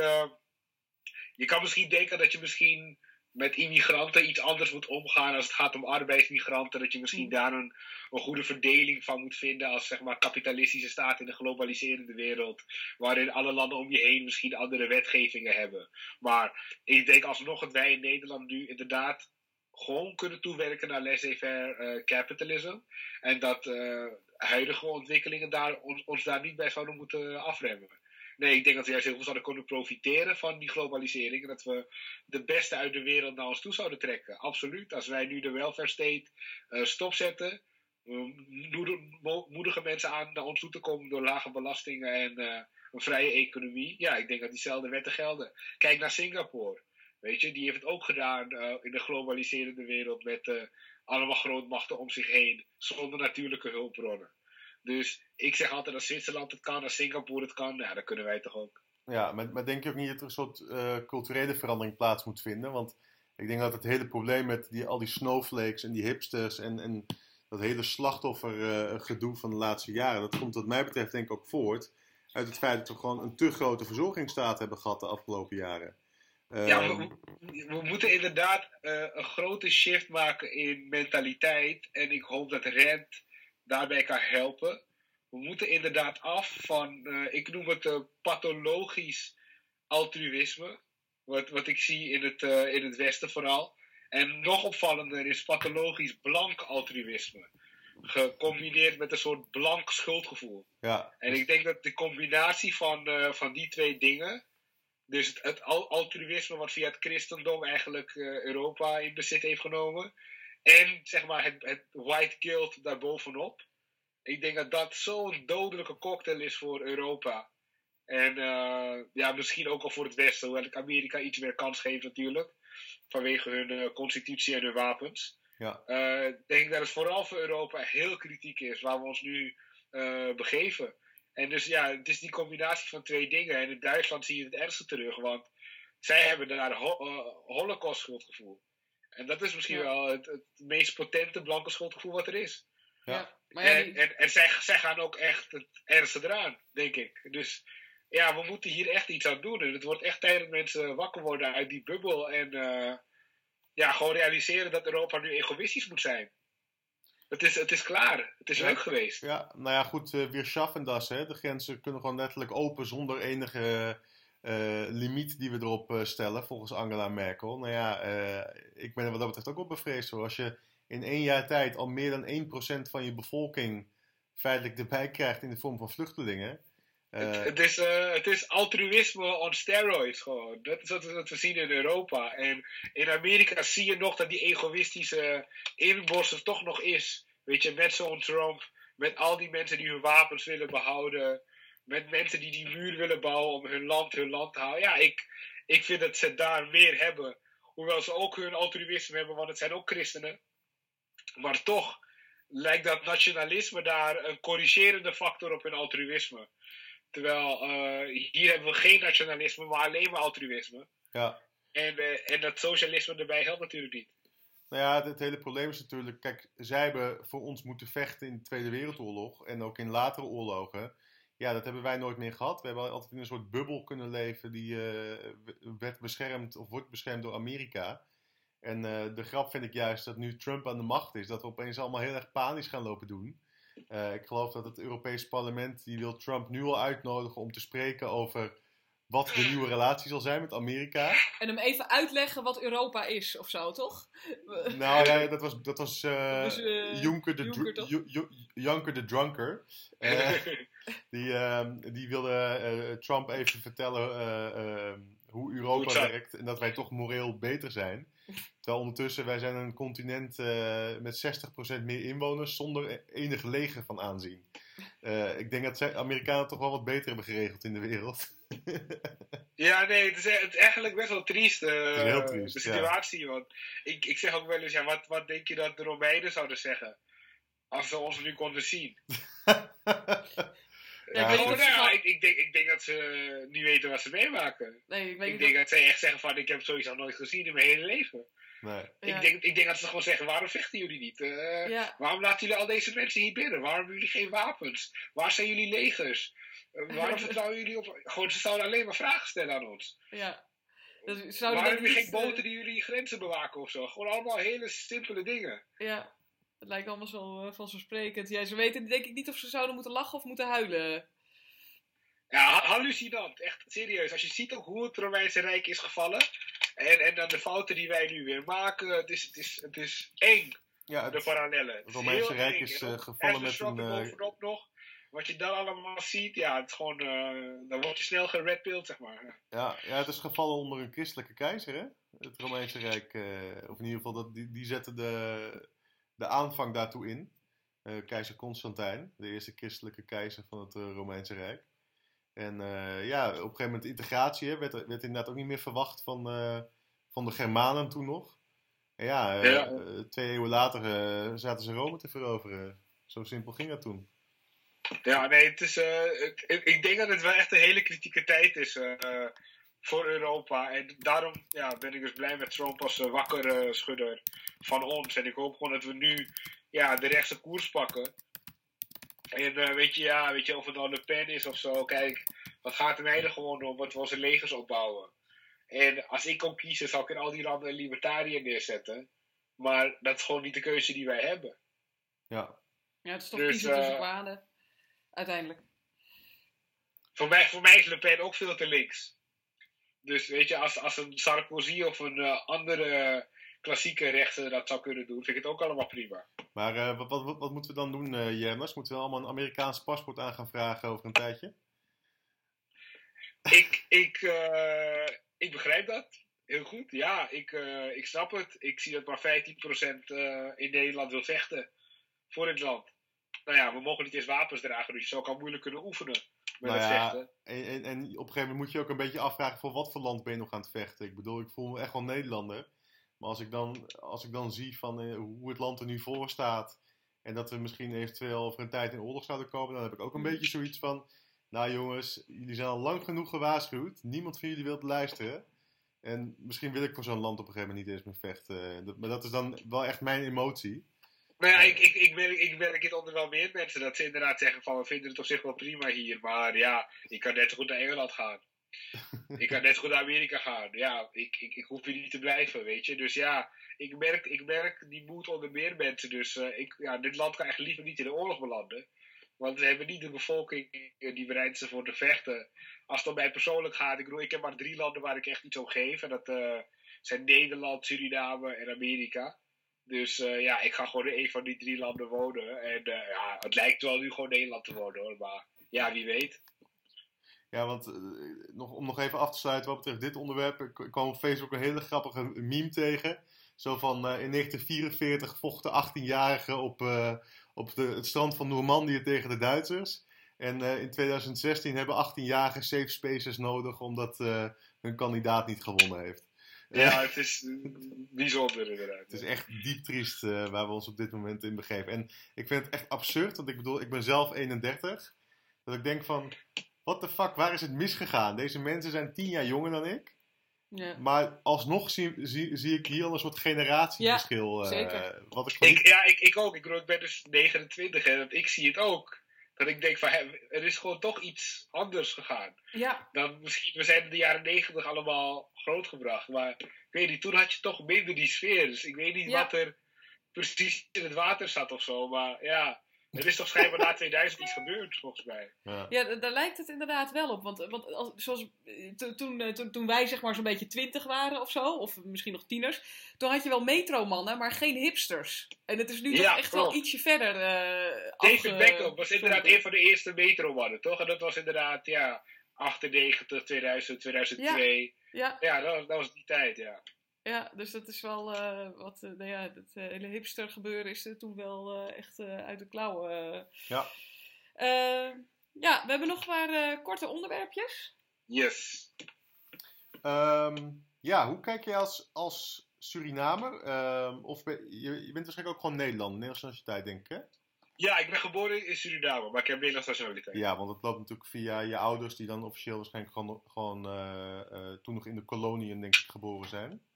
je kan misschien denken dat je misschien met immigranten iets anders moet omgaan als het gaat om arbeidsmigranten. Dat je misschien hmm. daar een, een goede verdeling van moet vinden als zeg maar kapitalistische staat in de globaliserende wereld. Waarin alle landen om je heen misschien andere wetgevingen hebben. Maar ik denk alsnog dat wij in Nederland nu inderdaad gewoon kunnen toewerken naar laissez-faire uh, capitalism. En dat uh, huidige ontwikkelingen daar, ons, ons daar niet bij zouden moeten afremmen. Nee, ik denk dat we juist heel veel zouden kunnen profiteren van die globalisering. En dat we de beste uit de wereld naar ons toe zouden trekken. Absoluut. Als wij nu de welfare state uh, stopzetten. Moedigen mensen aan naar ons toe te komen door lage belastingen en uh, een vrije economie. Ja, ik denk dat diezelfde wetten gelden. Kijk naar Singapore. Weet je, die heeft het ook gedaan uh, in de globaliserende wereld met allemaal grootmachten om zich heen, zonder natuurlijke hulpbronnen. Dus ik zeg altijd als Zwitserland het kan, als Singapore het kan, ja, dan kunnen wij toch ook. Ja, maar, maar denk je ook niet dat er een soort uh, culturele verandering plaats moet vinden? Want ik denk dat het hele probleem met die, al die snowflakes en die hipsters en, en dat hele slachtoffergedoe uh, van de laatste jaren, dat komt wat mij betreft denk ik ook voort uit het feit dat we gewoon een te grote verzorgingsstaat hebben gehad de afgelopen jaren. ja, we, ehm, we, moeten inderdaad uh, een grote shift maken in mentaliteit. En ik hoop dat Rent daarbij kan helpen. We moeten inderdaad af van, uh, ik noem het uh, pathologisch altruïsme. Wat, wat ik zie in het, uh, in het Westen vooral. En nog opvallender is pathologisch blank altruïsme. Gecombineerd met een soort blank schuldgevoel. Ja. En ik denk dat de combinatie van, van die twee dingen. Dus het, het altruïsme wat via het christendom eigenlijk Europa in bezit heeft genomen en zeg maar het, het white guilt daarbovenop. Ik denk dat dat zo'n dodelijke cocktail is voor Europa. En uh, ja, misschien ook al voor het Westen, hoewel ik Amerika iets meer kans geef natuurlijk. Vanwege hun uh, constitutie en hun wapens. Ja. Uh, ik denk dat het vooral voor Europa heel kritiek is waar we ons nu begeven. En dus ja, het is die combinatie van twee dingen. En in Duitsland zie je het ergste terug, want zij hebben daar ho holocaust schuldgevoel. En dat is misschien wel het, het, meest potente blanke schuldgevoel wat er is. Ja. Maar en, en, en zij, zij, gaan ook echt het ergste eraan, denk ik. Dus ja, we moeten hier echt iets aan doen. En het wordt echt tijd dat mensen wakker worden uit die bubbel. En uh, ja, gewoon realiseren dat Europa nu egoïstisch moet zijn. Het is, het is klaar. Het is leuk geweest. Ja, nou ja, goed. Uh, weer schaffen das. Hè. De grenzen kunnen gewoon letterlijk open zonder enige uh, limiet die we erop uh, stellen, volgens Angela Merkel. Nou ja, uh, ik ben er wat dat betreft ook wel bevreesd hoor. Als je in één jaar tijd al meer dan 1% van je bevolking feitelijk erbij krijgt in de vorm van vluchtelingen. Het, is, het is altruïsme on steroids gewoon. Dat is wat we zien in Europa. En in Amerika zie je nog dat die egoïstische inborst toch nog is. Weet je, met zo'n Trump, met al die mensen die hun wapens willen behouden met mensen die die muur willen bouwen om hun land hun land te houden. Ja, ik, ik vind dat ze daar meer hebben. Hoewel ze ook hun altruïsme hebben, want het zijn ook christenen. Maar toch lijkt dat nationalisme daar een corrigerende factor op hun altruïsme. Terwijl uh, hier hebben we geen nationalisme, maar alleen maar altruïsme. Ja. En, uh, en dat socialisme erbij helpt natuurlijk niet. Nou ja, het hele probleem is natuurlijk, kijk, zij hebben voor ons moeten vechten in de Tweede Wereldoorlog en ook in latere oorlogen ja, dat hebben wij nooit meer gehad. We hebben altijd in een soort bubbel kunnen leven die uh, werd beschermd of wordt beschermd door Amerika. En uh, de grap vind ik juist dat nu Trump aan de macht is, dat we opeens allemaal heel erg panisch gaan lopen doen. Uh, ik geloof dat het Europees Parlement, die wil Trump nu al uitnodigen om te spreken over wat de nieuwe relatie zal zijn met Amerika. En hem even uitleggen wat Europa is of zo, toch? Nou ja, dat was, dat was uh, Juncker, de Juncker, Juncker de Drunker. Uh, die, die wilde Trump even vertellen hoe Europa werkt en dat wij toch moreel beter zijn. Terwijl ondertussen, wij zijn een continent uh, met 60% meer inwoners zonder e-, enig leger van aanzien. Uh, ik denk dat zij, Amerikanen toch wel wat beter hebben geregeld in de wereld. ja, nee, het is, het is, eigenlijk best wel triest, uh, heel triest de situatie. Ja. Want ik, ik zeg ook wel eens, ja, wat, wat denk je dat de Romeinen zouden zeggen? Als ze ons nu konden zien. Ja, ik, oh, nou, ik, ik, denk, ik denk dat ze niet weten wat ze meemaken. Nee, ik, weet ik denk dat... dat ze echt zeggen van ik heb sowieso nooit gezien in mijn hele leven. Nee. Ik, denk, ik denk dat ze gewoon zeggen, waarom vechten jullie niet? Uh, Waarom laten jullie al deze mensen hier binnen? Waarom hebben jullie geen wapens? Waar zijn jullie legers? Uh, waarom vertrouwen jullie op... Gewoon, ze zouden alleen maar vragen stellen aan ons. Ja. Dus waarom hebben jullie geen boten die jullie grenzen bewaken of zo? Gewoon allemaal hele simpele dingen. Ja. Het lijkt allemaal zo uh, vanzelfsprekend. Ja, ze weten denk ik niet of ze zouden moeten lachen of moeten huilen. Ja, hallucinant. Echt serieus. Als je ziet ook hoe het Romeinse Rijk is gevallen. En, en dan de fouten die wij nu weer maken. Het is, het is, het is eng. Ja, de parallellen. Het Romeinse Rijk is uh, gevallen met een... Uh, nog. Wat je dan allemaal ziet, ja, het is gewoon, uh, dan word je snel geredpilled, zeg maar. Ja, ja, het is gevallen onder een christelijke keizer, hè? Het Romeinse Rijk, uh, of in ieder geval, dat, die, die zetten de, de aanvang daartoe in. Uh, keizer Constantijn, de eerste christelijke keizer van het Romeinse Rijk. En uh, ja, op een gegeven moment integratie hè, werd, werd inderdaad ook niet meer verwacht van, van de Germanen toen nog. En ja, ja. twee eeuwen later zaten ze Rome te veroveren. Zo simpel ging dat toen. Ja, nee, het is, ik, ik, denk dat het wel echt een hele kritieke tijd is voor Europa. En daarom ja, ben ik dus blij met Trump als wakker schudder van ons. En ik hoop gewoon dat we nu ja, de rechtse koers pakken. En uh, weet je, ja, weet je, of het nou Le Pen is of zo, kijk, wat gaat er eigenlijk gewoon om? Wat we onze legers opbouwen. En als ik kon kiezen, zou ik in al die landen een libertariër neerzetten. Maar dat is gewoon niet de keuze die wij hebben. Ja. Ja, het is toch dus, kiezen tussen uh, kwaden. Uiteindelijk. Voor mij, voor mij is Le Pen ook veel te links. Dus weet je, als, als een Sarkozy of een uh, andere klassieke rechten dat zou kunnen doen, vind ik het ook allemaal prima. Maar uh, wat, wat, wat, moeten we dan doen, uh, Jemmers? Moeten we allemaal een Amerikaans paspoort aan gaan vragen over een tijdje? Ik, ik, uh, ik begrijp dat. Heel goed. Ja, ik, ik snap het. Ik zie dat maar 15% in Nederland wil vechten voor het land. Nou ja, we mogen niet eens wapens dragen, dus je zou ook al moeilijk kunnen oefenen met nou het ja, vechten. En, en, en, op een gegeven moment moet je ook een beetje afvragen voor wat voor land ben je nog aan het vechten. Ik bedoel, ik voel me echt wel Nederlander. Maar als ik dan, als ik dan zie van eh, hoe het land er nu voor staat. En dat we misschien eventueel over een tijd in oorlog zouden komen. Dan heb ik ook een mm. beetje zoiets van. Nou jongens, jullie zijn al lang genoeg gewaarschuwd. Niemand van jullie wil luisteren. En misschien wil ik voor zo'n land op een gegeven moment niet eens meer vechten. maar dat is dan wel echt mijn emotie. Nou ja, ik, ik, ik, merk, ik merk het onder wel meer mensen dat ze inderdaad zeggen van we vinden het op zich wel prima hier. Maar ja, ik kan net zo goed naar Engeland gaan. ik kan net zo goed naar Amerika gaan. Ja, ik, ik, ik hoef hier niet te blijven, weet je. Dus ja, ik merk, ik merk die moed onder meer mensen. Dus uh, ik, ja, dit land kan echt liever niet in de oorlog belanden. Want we hebben niet de bevolking die bereid is ervoor te vechten. Als het om mij persoonlijk gaat, ik bedoel, ik heb maar drie landen waar ik echt iets om geef. En dat uh, zijn Nederland, Suriname en Amerika. Dus uh, ja, ik ga gewoon in een van die drie landen wonen. En ja, het lijkt wel nu gewoon Nederland te worden hoor. Maar ja, wie weet. Ja, want uh, nog, om nog even af te sluiten wat betreft dit onderwerp. Ik kwam op Facebook een hele grappige meme tegen. Zo van in 1944 vochten 18-jarigen op, op de, het strand van Normandië tegen de Duitsers. En in 2016 hebben 18-jarigen safe spaces nodig omdat hun kandidaat niet gewonnen heeft. Ja, het is bijzonder inderdaad. Het is echt diep triest waar we ons op dit moment in begeven. En ik vind het echt absurd, want ik bedoel, ik ben zelf 31. Dat ik denk van, what the fuck, waar is het misgegaan? Deze mensen zijn tien jaar jonger dan ik. Ja. Maar alsnog zie, zie, zie, ik hier al een soort generatieverschil. Ja, zeker. Uh, wat ik, ik ja, ik, ik ook. Ik, ik ben dus 29 en ik zie het ook. Dat ik denk van, hè, er is gewoon toch iets anders gegaan. Ja, Dan misschien, we zijn in de jaren negentig allemaal grootgebracht. Maar ik weet niet, toen had je toch minder die sfeer. Dus ik weet niet Ja. wat er precies in het water zat of zo. Maar ja, er is toch schijnbaar na 2000 iets gebeurd, volgens mij. Ja. ja daar lijkt het inderdaad wel op. Want, want als, zoals, eh, to- toen, toen, toen wij zeg maar zo'n beetje twintig waren of zo, of misschien nog tieners, toen had je wel metromannen, maar geen hipsters. En het is nu Ja, toch echt wel ietsje verder. eh David afge- Beckham was inderdaad een van de eerste metromannen, toch? En dat was inderdaad, ja, 98, 2000, 2002. Ja, Ja, dat, was- dat was die tijd, ja. Ja, dus dat is wel eh, wat. eh, nou ja, het eh, hele hipster gebeuren is er toen wel eh, echt eh, uit de klauwen. Ja. Eh, ja, we hebben nog maar eh, korte onderwerpjes. Yes. Ehm, ja, hoe kijk je als, als Surinamer? Ehm, of ben- je, je bent waarschijnlijk ook gewoon Nederlander, Nederlandse nationaliteit, denk ik, hè? Ja, ik ben geboren in Suriname, maar ik heb Nederlandse nationaliteit. Ja, want het loopt natuurlijk via je ouders, die dan officieel waarschijnlijk gewoon, gewoon eh, eh, toen nog in de koloniën, denk ik, geboren zijn.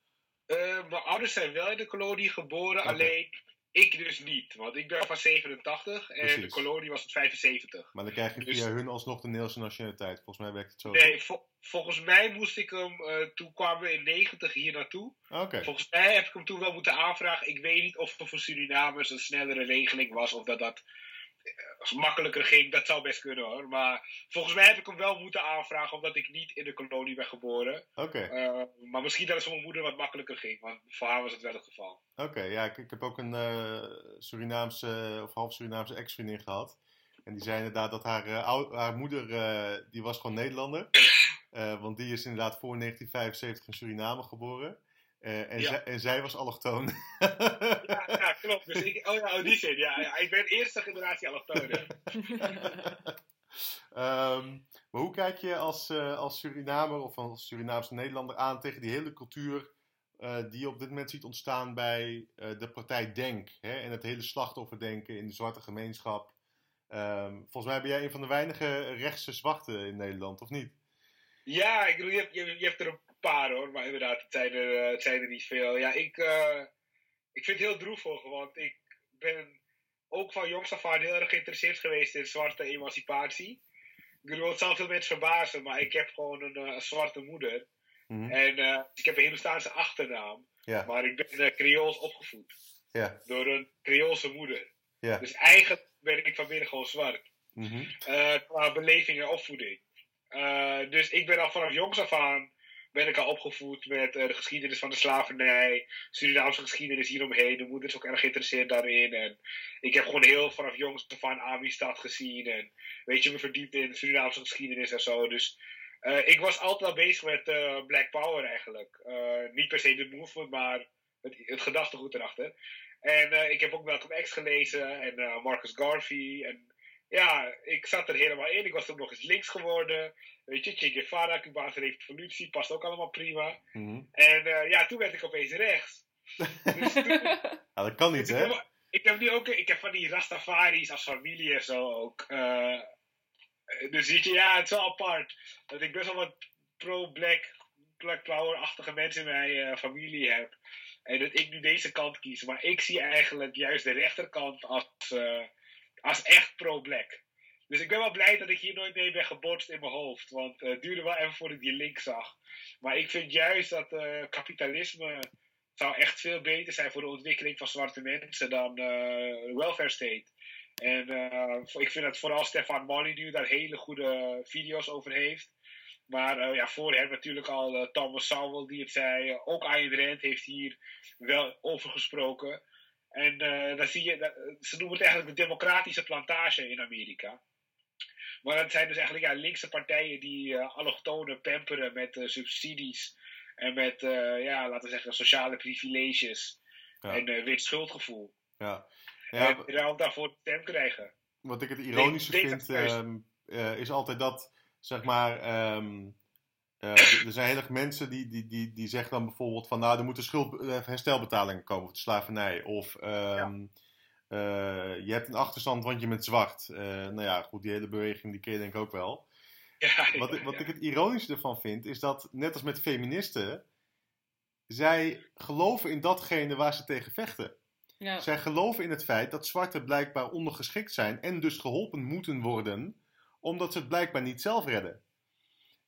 Eh, mijn ouders zijn wel in de kolonie geboren, alleen ik dus niet. Want ik ben van 87 en de kolonie was het 75. Maar dan krijg je Dus- via hun alsnog de Nederlandse nationaliteit. Volgens mij werkt het zo. Nee, vo- volgens mij moest ik hem, eh, toen kwamen we in 90 hier naartoe. Volgens mij heb ik hem toen wel moeten aanvragen. Ik weet niet of er voor Surinamers een snellere regeling was of dat dat eh, makkelijker ging. Dat zou best kunnen hoor. Maar volgens mij heb ik hem wel moeten aanvragen omdat ik niet in de kolonie ben geboren. oké, Eh, maar misschien dat het voor mijn moeder wat makkelijker ging. Want voor haar was het wel het geval. oké. Ja, ik, ik heb ook een eh, Surinaamse of half Surinaamse ex-vriendin gehad. En die zei inderdaad dat haar, haar moeder, die was gewoon Nederlander. Want die is inderdaad voor 1975 in Suriname geboren. Eh, en, Ja. zij, en zij was allochtoon. Ja, ja klopt. Dus ik, oh ja, oh, die zin. Ja, ja, ik ben eerste generatie allochtonen. Ehm, maar hoe kijk je als, eh, als Surinamer of als Surinaamse Nederlander aan tegen die hele cultuur eh, die je op dit moment ziet ontstaan bij eh, de partij Denk hè, en het hele slachtofferdenken in de zwarte gemeenschap? Ehm, volgens mij ben jij een van de weinige rechtse zwarten in Nederland, of niet? Ja, ik bedoel, je, hebt- je, je hebt er een paar hoor, maar inderdaad, het zijn er, eh, het zijn er niet veel. Ja, ik, eh, ik vind het heel droevig, want ik ben ook van jongs af aan heel erg geïnteresseerd geweest in zwarte emancipatie. Ik bedoel, het zal veel mensen verbazen, maar ik heb gewoon een, eh, zwarte moeder. Mhm. En ik heb een Hindoestaanse achternaam, maar ik ben Creools opgevoed ja, door een Creoolse moeder. ja. Dus eigenlijk ben ik van binnen gewoon zwart. Mhm. qua beleving en opvoeding. Dus ik ben al vanaf jongs af aan ben ik al opgevoed met eh, de geschiedenis van de slavernij, Surinaamse geschiedenis hieromheen. De moeder is ook erg geïnteresseerd daarin. En ik heb gewoon heel vanaf jongs af aan Amistad gezien. En weet je, me verdiept in Surinaamse geschiedenis en zo. Dus eh, ik was altijd al bezig met eh, Black Power eigenlijk. Niet per se de movement, maar het, het gedachtegoed erachter. En ik heb ook Malcolm X gelezen en Marcus Garvey. En ja, ik zat er helemaal in. Ik was toen nog eens links geworden. Weet je, Che Guevara, Cubaanse revolutie, past ook allemaal prima. Mhm. En eh, ja, toen werd ik opeens rechts. Dus toen, Ja, dat kan niet, ik, hè? ik heb nu ook, ik heb van die Rastafaris als familie en zo ook. eh, dus weet je, ja, het is wel apart. Dat ik best wel wat pro-black, black power-achtige mensen in mijn eh, familie heb. En dat ik nu deze kant kies. Maar ik zie eigenlijk juist de rechterkant als, eh, als echt pro-black. Dus ik ben wel blij dat ik hier nooit mee ben gebotst in mijn hoofd. Want eh, het duurde wel even voordat ik die link zag. Maar ik vind juist dat eh, kapitalisme zou echt veel beter zijn voor de ontwikkeling van zwarte mensen dan eh welfare state. En ik vind dat vooral Stefan Molyneux daar hele goede video's over heeft. Maar eh, ja, voor hem natuurlijk al Thomas Sowell die het zei. Ook Ayn Rand heeft hier wel over gesproken. En eh, dan zie je, dat- ze noemen het eigenlijk de democratische plantage in Amerika. Maar dat zijn dus eigenlijk ja, linkse partijen die eh allochtonen pamperen met eh, subsidies en met, eh, ja, laten we zeggen, sociale privileges Ja. en eh wit schuldgevoel. Ja. Ja, en ruil daarvoor stem krijgen. wat ik het ironische Nee, vind, ehm, eh, is altijd dat, zeg maar, ehm, eh, er zijn heel erg mensen die, die, die, die zeggen dan bijvoorbeeld van, nou, er moeten schuldherstelbetalingen komen voor de slavernij. Of ehm, eh, je hebt een achterstand, want je bent zwart. Eh, nou ja, goed, die hele beweging, die ken je denk ik ook wel. Ja, Wat, ik- wat ja. ik het ironische ervan vind, is dat, net als met feministen, zij geloven in datgene waar ze tegen vechten. Ja. Zij geloven in het feit dat zwarten blijkbaar ondergeschikt zijn en dus geholpen moeten worden, omdat ze het blijkbaar niet zelf redden.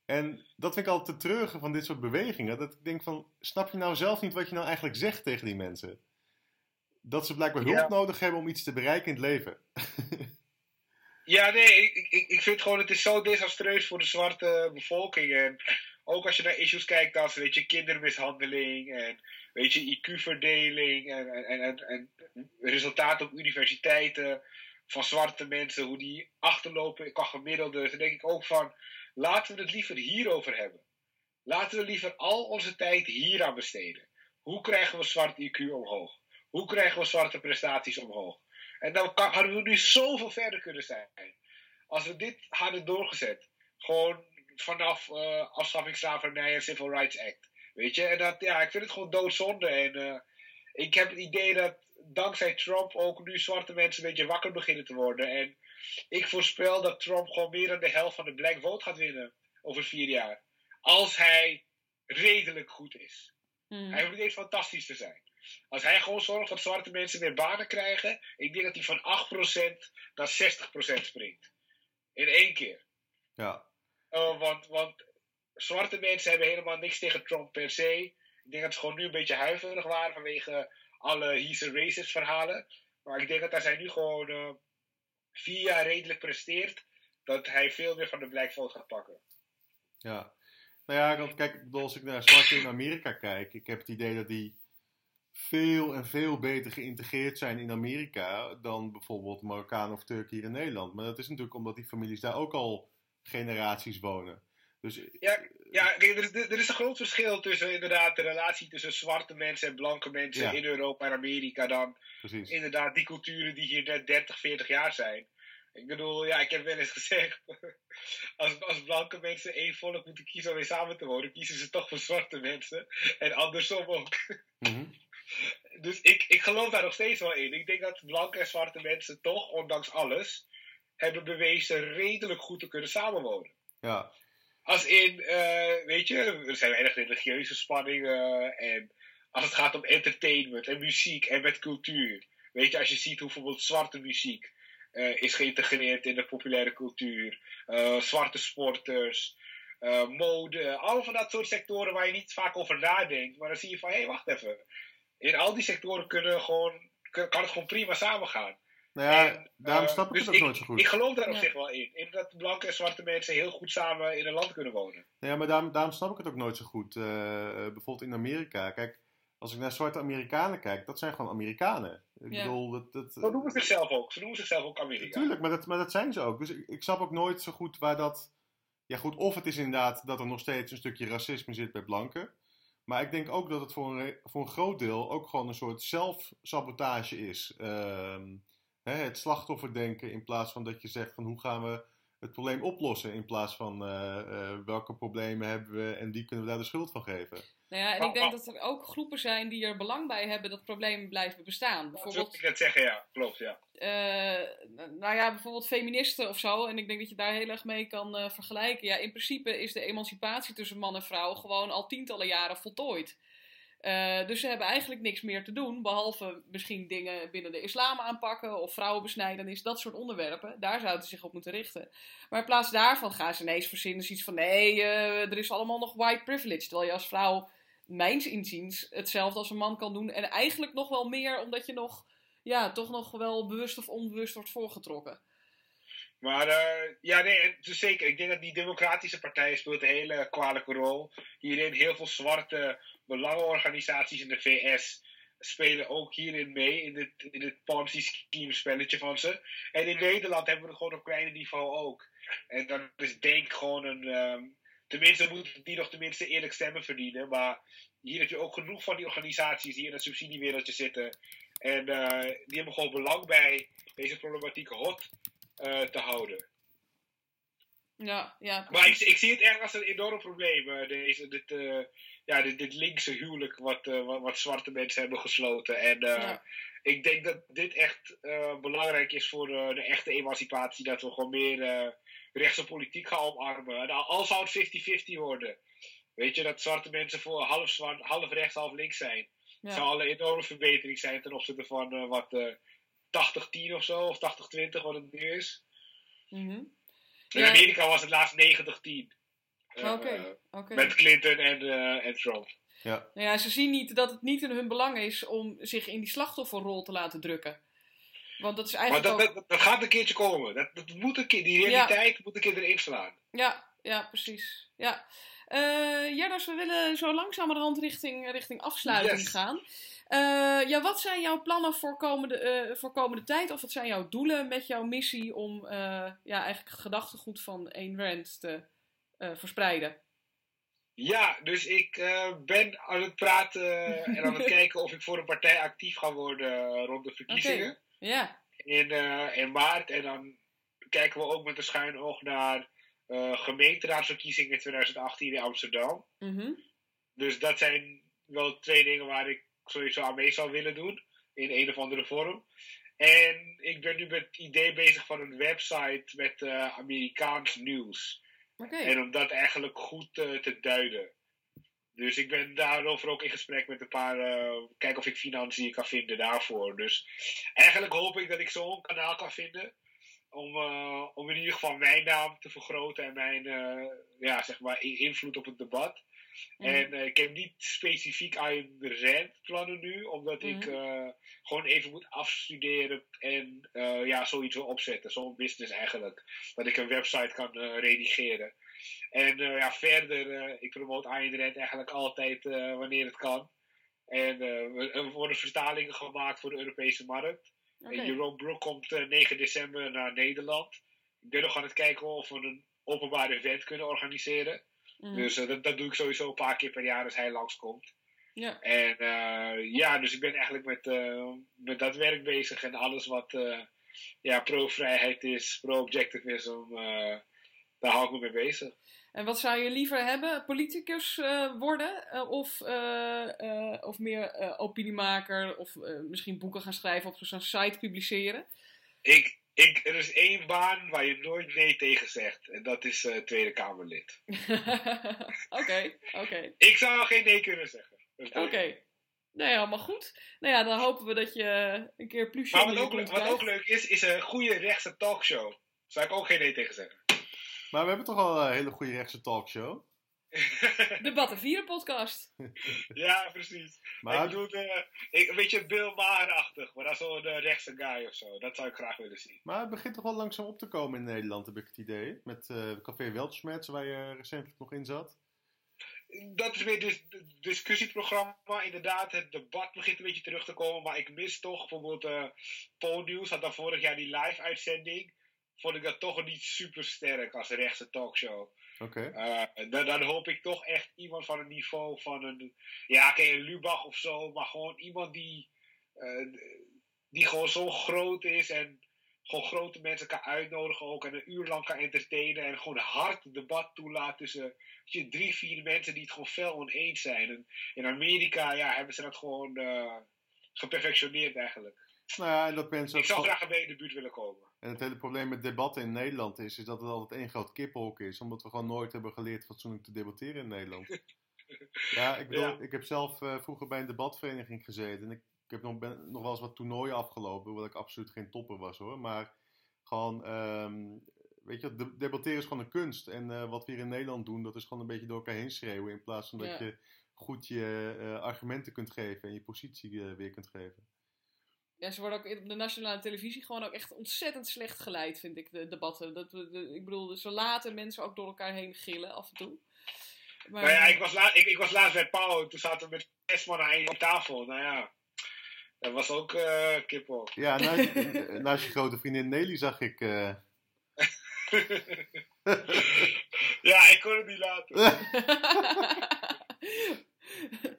En dat vind ik altijd te treurig van dit soort bewegingen. Dat ik denk van, snap je nou zelf niet wat je nou eigenlijk zegt tegen die mensen? Dat ze blijkbaar hulp Ja. nodig hebben om iets te bereiken in het leven. Ja, nee, ik, ik, ik vind gewoon, het is zo desastreus voor de zwarte bevolking. En ook als je naar issues kijkt als, weet je, kindermishandeling en, weet je, IQ-verdeling en, en, en, en resultaten op universiteiten van zwarte mensen, hoe die achterlopen qua gemiddelde. Dan denk ik ook van, laten we het liever hierover hebben. Laten we liever al onze tijd hier aan besteden. Hoe krijgen we zwart IQ omhoog? Hoe krijgen we zwarte prestaties omhoog? En dan hadden we nu zoveel verder kunnen zijn. Als we dit hadden doorgezet. Gewoon vanaf eh afschaffing slavernij en Civil Rights Act. Weet je, en dat, ja, ik vind het gewoon doodzonde. En eh, ik heb het idee dat dankzij Trump ook nu zwarte mensen een beetje wakker beginnen te worden. En ik voorspel dat Trump gewoon meer dan de helft van de black vote gaat winnen over vier jaar. Als hij redelijk goed is. Mm. Hij hoeft niet eens fantastisch te zijn. Als hij gewoon zorgt dat zwarte mensen meer banen krijgen, ik denk dat hij van 8% naar 60% springt. In één keer. Ja, Uh, want, want zwarte mensen hebben helemaal niks tegen Trump per se. Ik denk dat ze gewoon nu een beetje huiverig waren vanwege alle he's a racist verhalen. Maar ik denk dat als hij nu gewoon uh, vier jaar redelijk presteert, dat hij veel meer van de black vote gaat pakken. ja. Nou ja, want kijk, als ik naar zwarte in Amerika kijk, ik heb het idee dat die veel en veel beter geïntegreerd zijn in Amerika dan bijvoorbeeld Marokkanen of Turken hier in Nederland. Maar dat is natuurlijk omdat die families daar ook al generaties wonen. Dus Ja, ja er, is, er is een groot verschil tussen inderdaad de relatie tussen zwarte mensen en blanke mensen Ja. in Europa en Amerika dan precies. inderdaad die culturen die hier net 30, 40 jaar zijn. Ik bedoel, ja, ik heb wel eens gezegd, als, als blanke mensen één volk moeten kiezen om weer samen te wonen, kiezen ze toch voor zwarte mensen. En andersom ook. Mhm. Dus ik, ik geloof daar nog steeds wel in. Ik denk dat blanke en zwarte mensen toch, ondanks alles, hebben bewezen redelijk goed te kunnen samenwonen. Ja, Als in, eh, weet je, er zijn weinig religieuze spanningen. En als het gaat om entertainment en muziek en met cultuur. Weet je, als je ziet hoe bijvoorbeeld zwarte muziek eh, is geïntegreerd in de populaire cultuur. eh, zwarte sporters, eh, mode. Al van dat soort sectoren waar je niet vaak over nadenkt. Maar dan zie je van, hé, hey, wacht even. In al die sectoren kunnen gewoon, kan het gewoon prima samengaan. Nou ja, En, daarom eh, snap ik dus het ook nooit zo goed. Ik geloof daar op zich wel in. In dat blanke en zwarte mensen heel goed samen in een land kunnen wonen. Ja, maar daarom, daarom snap ik het ook nooit zo goed. Eh, bijvoorbeeld in Amerika. Kijk, als ik naar zwarte Amerikanen kijk, dat zijn gewoon Amerikanen. Ik Ja. bedoel, dat... dat Zo noemen ze zichzelf ook. Ze noemen zichzelf ook Amerika. Tuurlijk, maar dat, maar dat zijn ze ook. Dus ik, ik snap ook nooit zo goed waar dat... Ja goed, of het is inderdaad dat er nog steeds een stukje racisme zit bij blanken. Maar ik denk ook dat het voor een, voor een groot deel ook gewoon een soort zelfsabotage is. Ehm, hè, het slachtofferdenken in plaats van dat je zegt van hoe gaan we het probleem oplossen. In plaats van eh, eh, welke problemen hebben we en wie kunnen we daar de schuld van geven. Nou ja, en Maar- ik denk maar- dat er ook groepen zijn die er belang bij hebben dat problemen blijven bestaan. Dat Bijvoorbeeld, ik net zeggen, ja. Klopt, ja. eh, nou ja, bijvoorbeeld feministen of zo. En ik denk dat je daar heel erg mee kan eh, vergelijken. Ja, in principe is de emancipatie tussen man en vrouw gewoon al tientallen jaren voltooid. Eh, dus ze hebben eigenlijk niks meer te doen, behalve misschien dingen binnen de islam aanpakken of vrouwenbesnijdenis, dat soort onderwerpen. Daar zouden ze zich op moeten richten. Maar in plaats daarvan gaan ze ineens verzinnen iets van nee, eh, er is allemaal nog white privilege. Terwijl je als vrouw, mijns inziens, hetzelfde als een man kan doen. En eigenlijk nog wel meer, omdat je nog, ja, toch nog wel bewust of onbewust wordt voorgetrokken. Maar eh, ja, nee, dus zeker. Ik denk dat die democratische partij speelt een hele kwalijke rol. Hierin heel veel zwarte belangenorganisaties in de VS spelen ook hierin mee. In dit, in dit Ponzi-scheme spelletje van ze. En in Nederland hebben we het gewoon op kleine niveau ook. En dan is Denk gewoon een... ehm, tenminste moeten die nog tenminste eerlijk stemmen verdienen. Maar hier heb je ook genoeg van die organisaties die in het subsidiewereldje zitten. En eh, die hebben gewoon belang bij deze problematiek hot eh, te houden. Ja, ja. Maar ik, ik zie het echt als een enorm probleem, eh, deze, dit, eh, ja, dit, dit linkse huwelijk wat, wat, wat zwarte mensen hebben gesloten. En Ja. ik denk dat dit echt belangrijk is voor de echte emancipatie. Dat we gewoon meer rechtse politiek gaan omarmen. En al, zou het 50-50 worden. Weet je, dat zwarte mensen voor half, zwart, half rechts, half links zijn. Ja. zou al een enorme verbetering zijn ten opzichte van wat 80-10 of zo, of 80-20 wat het nu is. Mhm. In Ja. Amerika was het laatst 90-10. Eh, Oké, oké. Met Clinton en, eh, en Trump. Ja. Nou ja, ze zien niet dat het niet in hun belang is om zich in die slachtofferrol te laten drukken. Want dat is Maar eigenlijk dat, ook... dat, dat gaat een keertje komen. Dat, dat moet een keer, die realiteit moet een keer erin slaan. Ja, ja, precies. Ja. Eh Jardas, we willen zo langzamerhand richting, richting afsluiting Yes. gaan. Eh, ja, wat zijn jouw plannen voor komende, eh, voor komende tijd? Of wat zijn jouw doelen met jouw missie om eh, ja, eigenlijk het gedachtegoed van Ayn Rand te verspreiden? Ja, dus ik ben aan het praten en aan het kijken of ik voor een partij actief ga worden rond de verkiezingen. Ja, in, in maart. En dan kijken we ook met een schuin oog naar gemeenteraadsverkiezingen in 2018 in Amsterdam. mhm. Dus dat zijn wel twee dingen waar ik sowieso aan mee zou willen doen. In een of andere vorm. En ik ben nu met het idee bezig van een website met eh, Amerikaans nieuws. En om dat eigenlijk goed eh, te duiden. Dus ik ben daarover ook in gesprek met een paar. eh kijken of ik financiën kan vinden daarvoor. Dus eigenlijk hoop ik dat ik zo'n kanaal kan vinden. Om, om in ieder geval mijn naam te vergroten en mijn ja, zeg maar, invloed op het debat. En eh, ik heb niet specifiek aan rent plannen nu, omdat ik Mhm. eh, gewoon even moet afstuderen en eh, ja, zoiets wil opzetten. Zo'n business eigenlijk. Dat ik een website kan redigeren. En ja, verder, ik promoot Ayn Rand eigenlijk altijd wanneer het kan. En we- er worden vertalingen gemaakt voor de Europese markt. Oké. En Jeroen Broek komt eh, 9 december naar Nederland. Ik ben nog aan het kijken of we een openbaar event kunnen organiseren. Mhm. Dus eh, dat, dat doe ik sowieso een paar keer per jaar als hij langskomt. Ja. En eh, ja, dus ik ben eigenlijk met, eh, met dat werk bezig. En alles wat ja, pro-vrijheid is, pro-objectivism, daar hou ik me mee bezig. En wat zou je liever hebben? Politicus worden? of, of meer opiniemaker? Of misschien boeken gaan schrijven of op zo'n site publiceren? Ik, ik, er is één baan waar je nooit nee tegen zegt. En dat is eh, Tweede Kamerlid. Oké, oké. Ik zou geen nee kunnen zeggen. Oké. duidelijk. Nee, allemaal goed. Nou ja, dan hopen we dat je een keer plusje Maar wat ook, kont wat krijgt. ook leuk is, is een goede rechtse talkshow. Zou ik ook geen nee tegen zeggen. Maar we hebben toch al een hele goede rechtse talkshow. Debatten vieren podcast. ja, precies. Maar Ik eh, ik, een beetje Bill Maher-achtig, maar dan zo'n eh, rechtse guy of zo. Dat zou ik graag willen zien. Maar het begint toch wel langzaam op te komen in Nederland, heb ik het idee. Met eh Café Weltschmerz, waar je recentelijk nog in zat. Dat is weer dus het discussieprogramma. Inderdaad, het debat begint een beetje terug te komen. Maar ik mis toch bijvoorbeeld eh Paul News had dan vorig jaar die live-uitzending. Vond ik dat toch niet super sterk als rechtse talkshow. Eh, dan, dan hoop ik toch echt iemand van een niveau van een. Ja, oké, Lubach of zo. Maar gewoon iemand die. eh, die gewoon zo groot is en gewoon grote mensen kan uitnodigen ook en een uur lang kan entertainen en gewoon hard debat toelaat tussen je, drie, vier mensen die het gewoon fel oneens zijn. In Amerika ja, hebben ze dat gewoon eh, geperfectioneerd eigenlijk. Nou ja, en dat mensen Ik zou graag bij in de buurt willen komen. En het hele probleem met debatten in Nederland is, is dat het altijd één groot kippenhok is. Omdat we gewoon nooit hebben geleerd fatsoenlijk te debatteren in Nederland. ja, ik bedoel, Ja. ik heb zelf eh, vroeger bij een debatvereniging gezeten. En ik, ik heb nog, ben, nog wel eens wat toernooien afgelopen, hoewel ik absoluut geen topper was hoor. Maar gewoon, ehm, weet je, de, debatteren is gewoon een kunst. En eh, wat we hier in Nederland doen, dat is gewoon een beetje door elkaar heen schreeuwen. In plaats van dat Ja. je goed je eh, argumenten kunt geven en je positie weer kunt geven. Ja, ze worden ook op de nationale televisie gewoon ook echt ontzettend slecht geleid, vind ik, de debatten. Dat, we- de, ik bedoel, ze laten mensen ook door elkaar heen gillen af en toe. Maar, Nou ja, ik was, la ik, ik was laatst bij Paul en toen zaten we met zes man aan één tafel. Nou ja, dat was ook eh kippel. Ja, naast, naast je grote vriendin Nelly zag ik. eh, ja, ik kon het niet laten.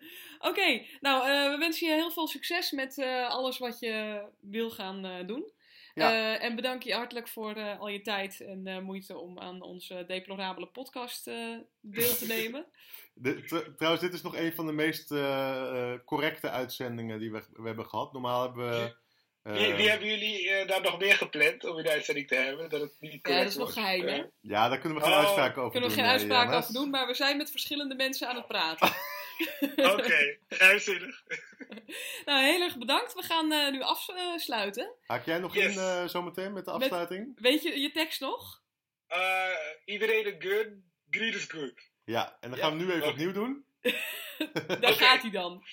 Oké, nou, eh, we wensen je heel veel succes met eh, alles wat je wil gaan eh, doen. Ja. Eh, en bedank je hartelijk voor eh, al je tijd en eh, moeite om aan onze deplorabele podcast eh, deel te nemen. De- tr- trouwens, dit is nog een van de meest eh, eh, correcte uitzendingen die we, we hebben gehad. Normaal hebben we. eh, Wie, wie hebben jullie eh, daar nog meer gepland om in de uitzending te hebben? Dat het niet Ja, dat is nog wordt? geheim, hè? Ja, daar kunnen we geen Oh, uitspraken over Kunnen we doen. geen eh, uitspraken Jana. over doen, maar we zijn met verschillende mensen aan het praten. Oké, geheimzinnig. Nou, heel erg bedankt. We gaan eh, nu afsluiten. Haak jij nog Yes. in eh, zometeen met de Met- afsluiting? Weet je je tekst nog? Eh, iedereen is good, greed is good. Ja, en dan Ja, gaan we nu even opnieuw doen. Daar gaat hij dan.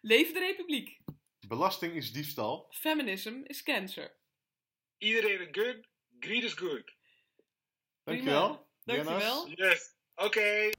Leven de Republiek. Belasting is diefstal. Feminism is cancer. Iedereen is good, greed is good. Dankjewel. Dankjewel. Yes, oké.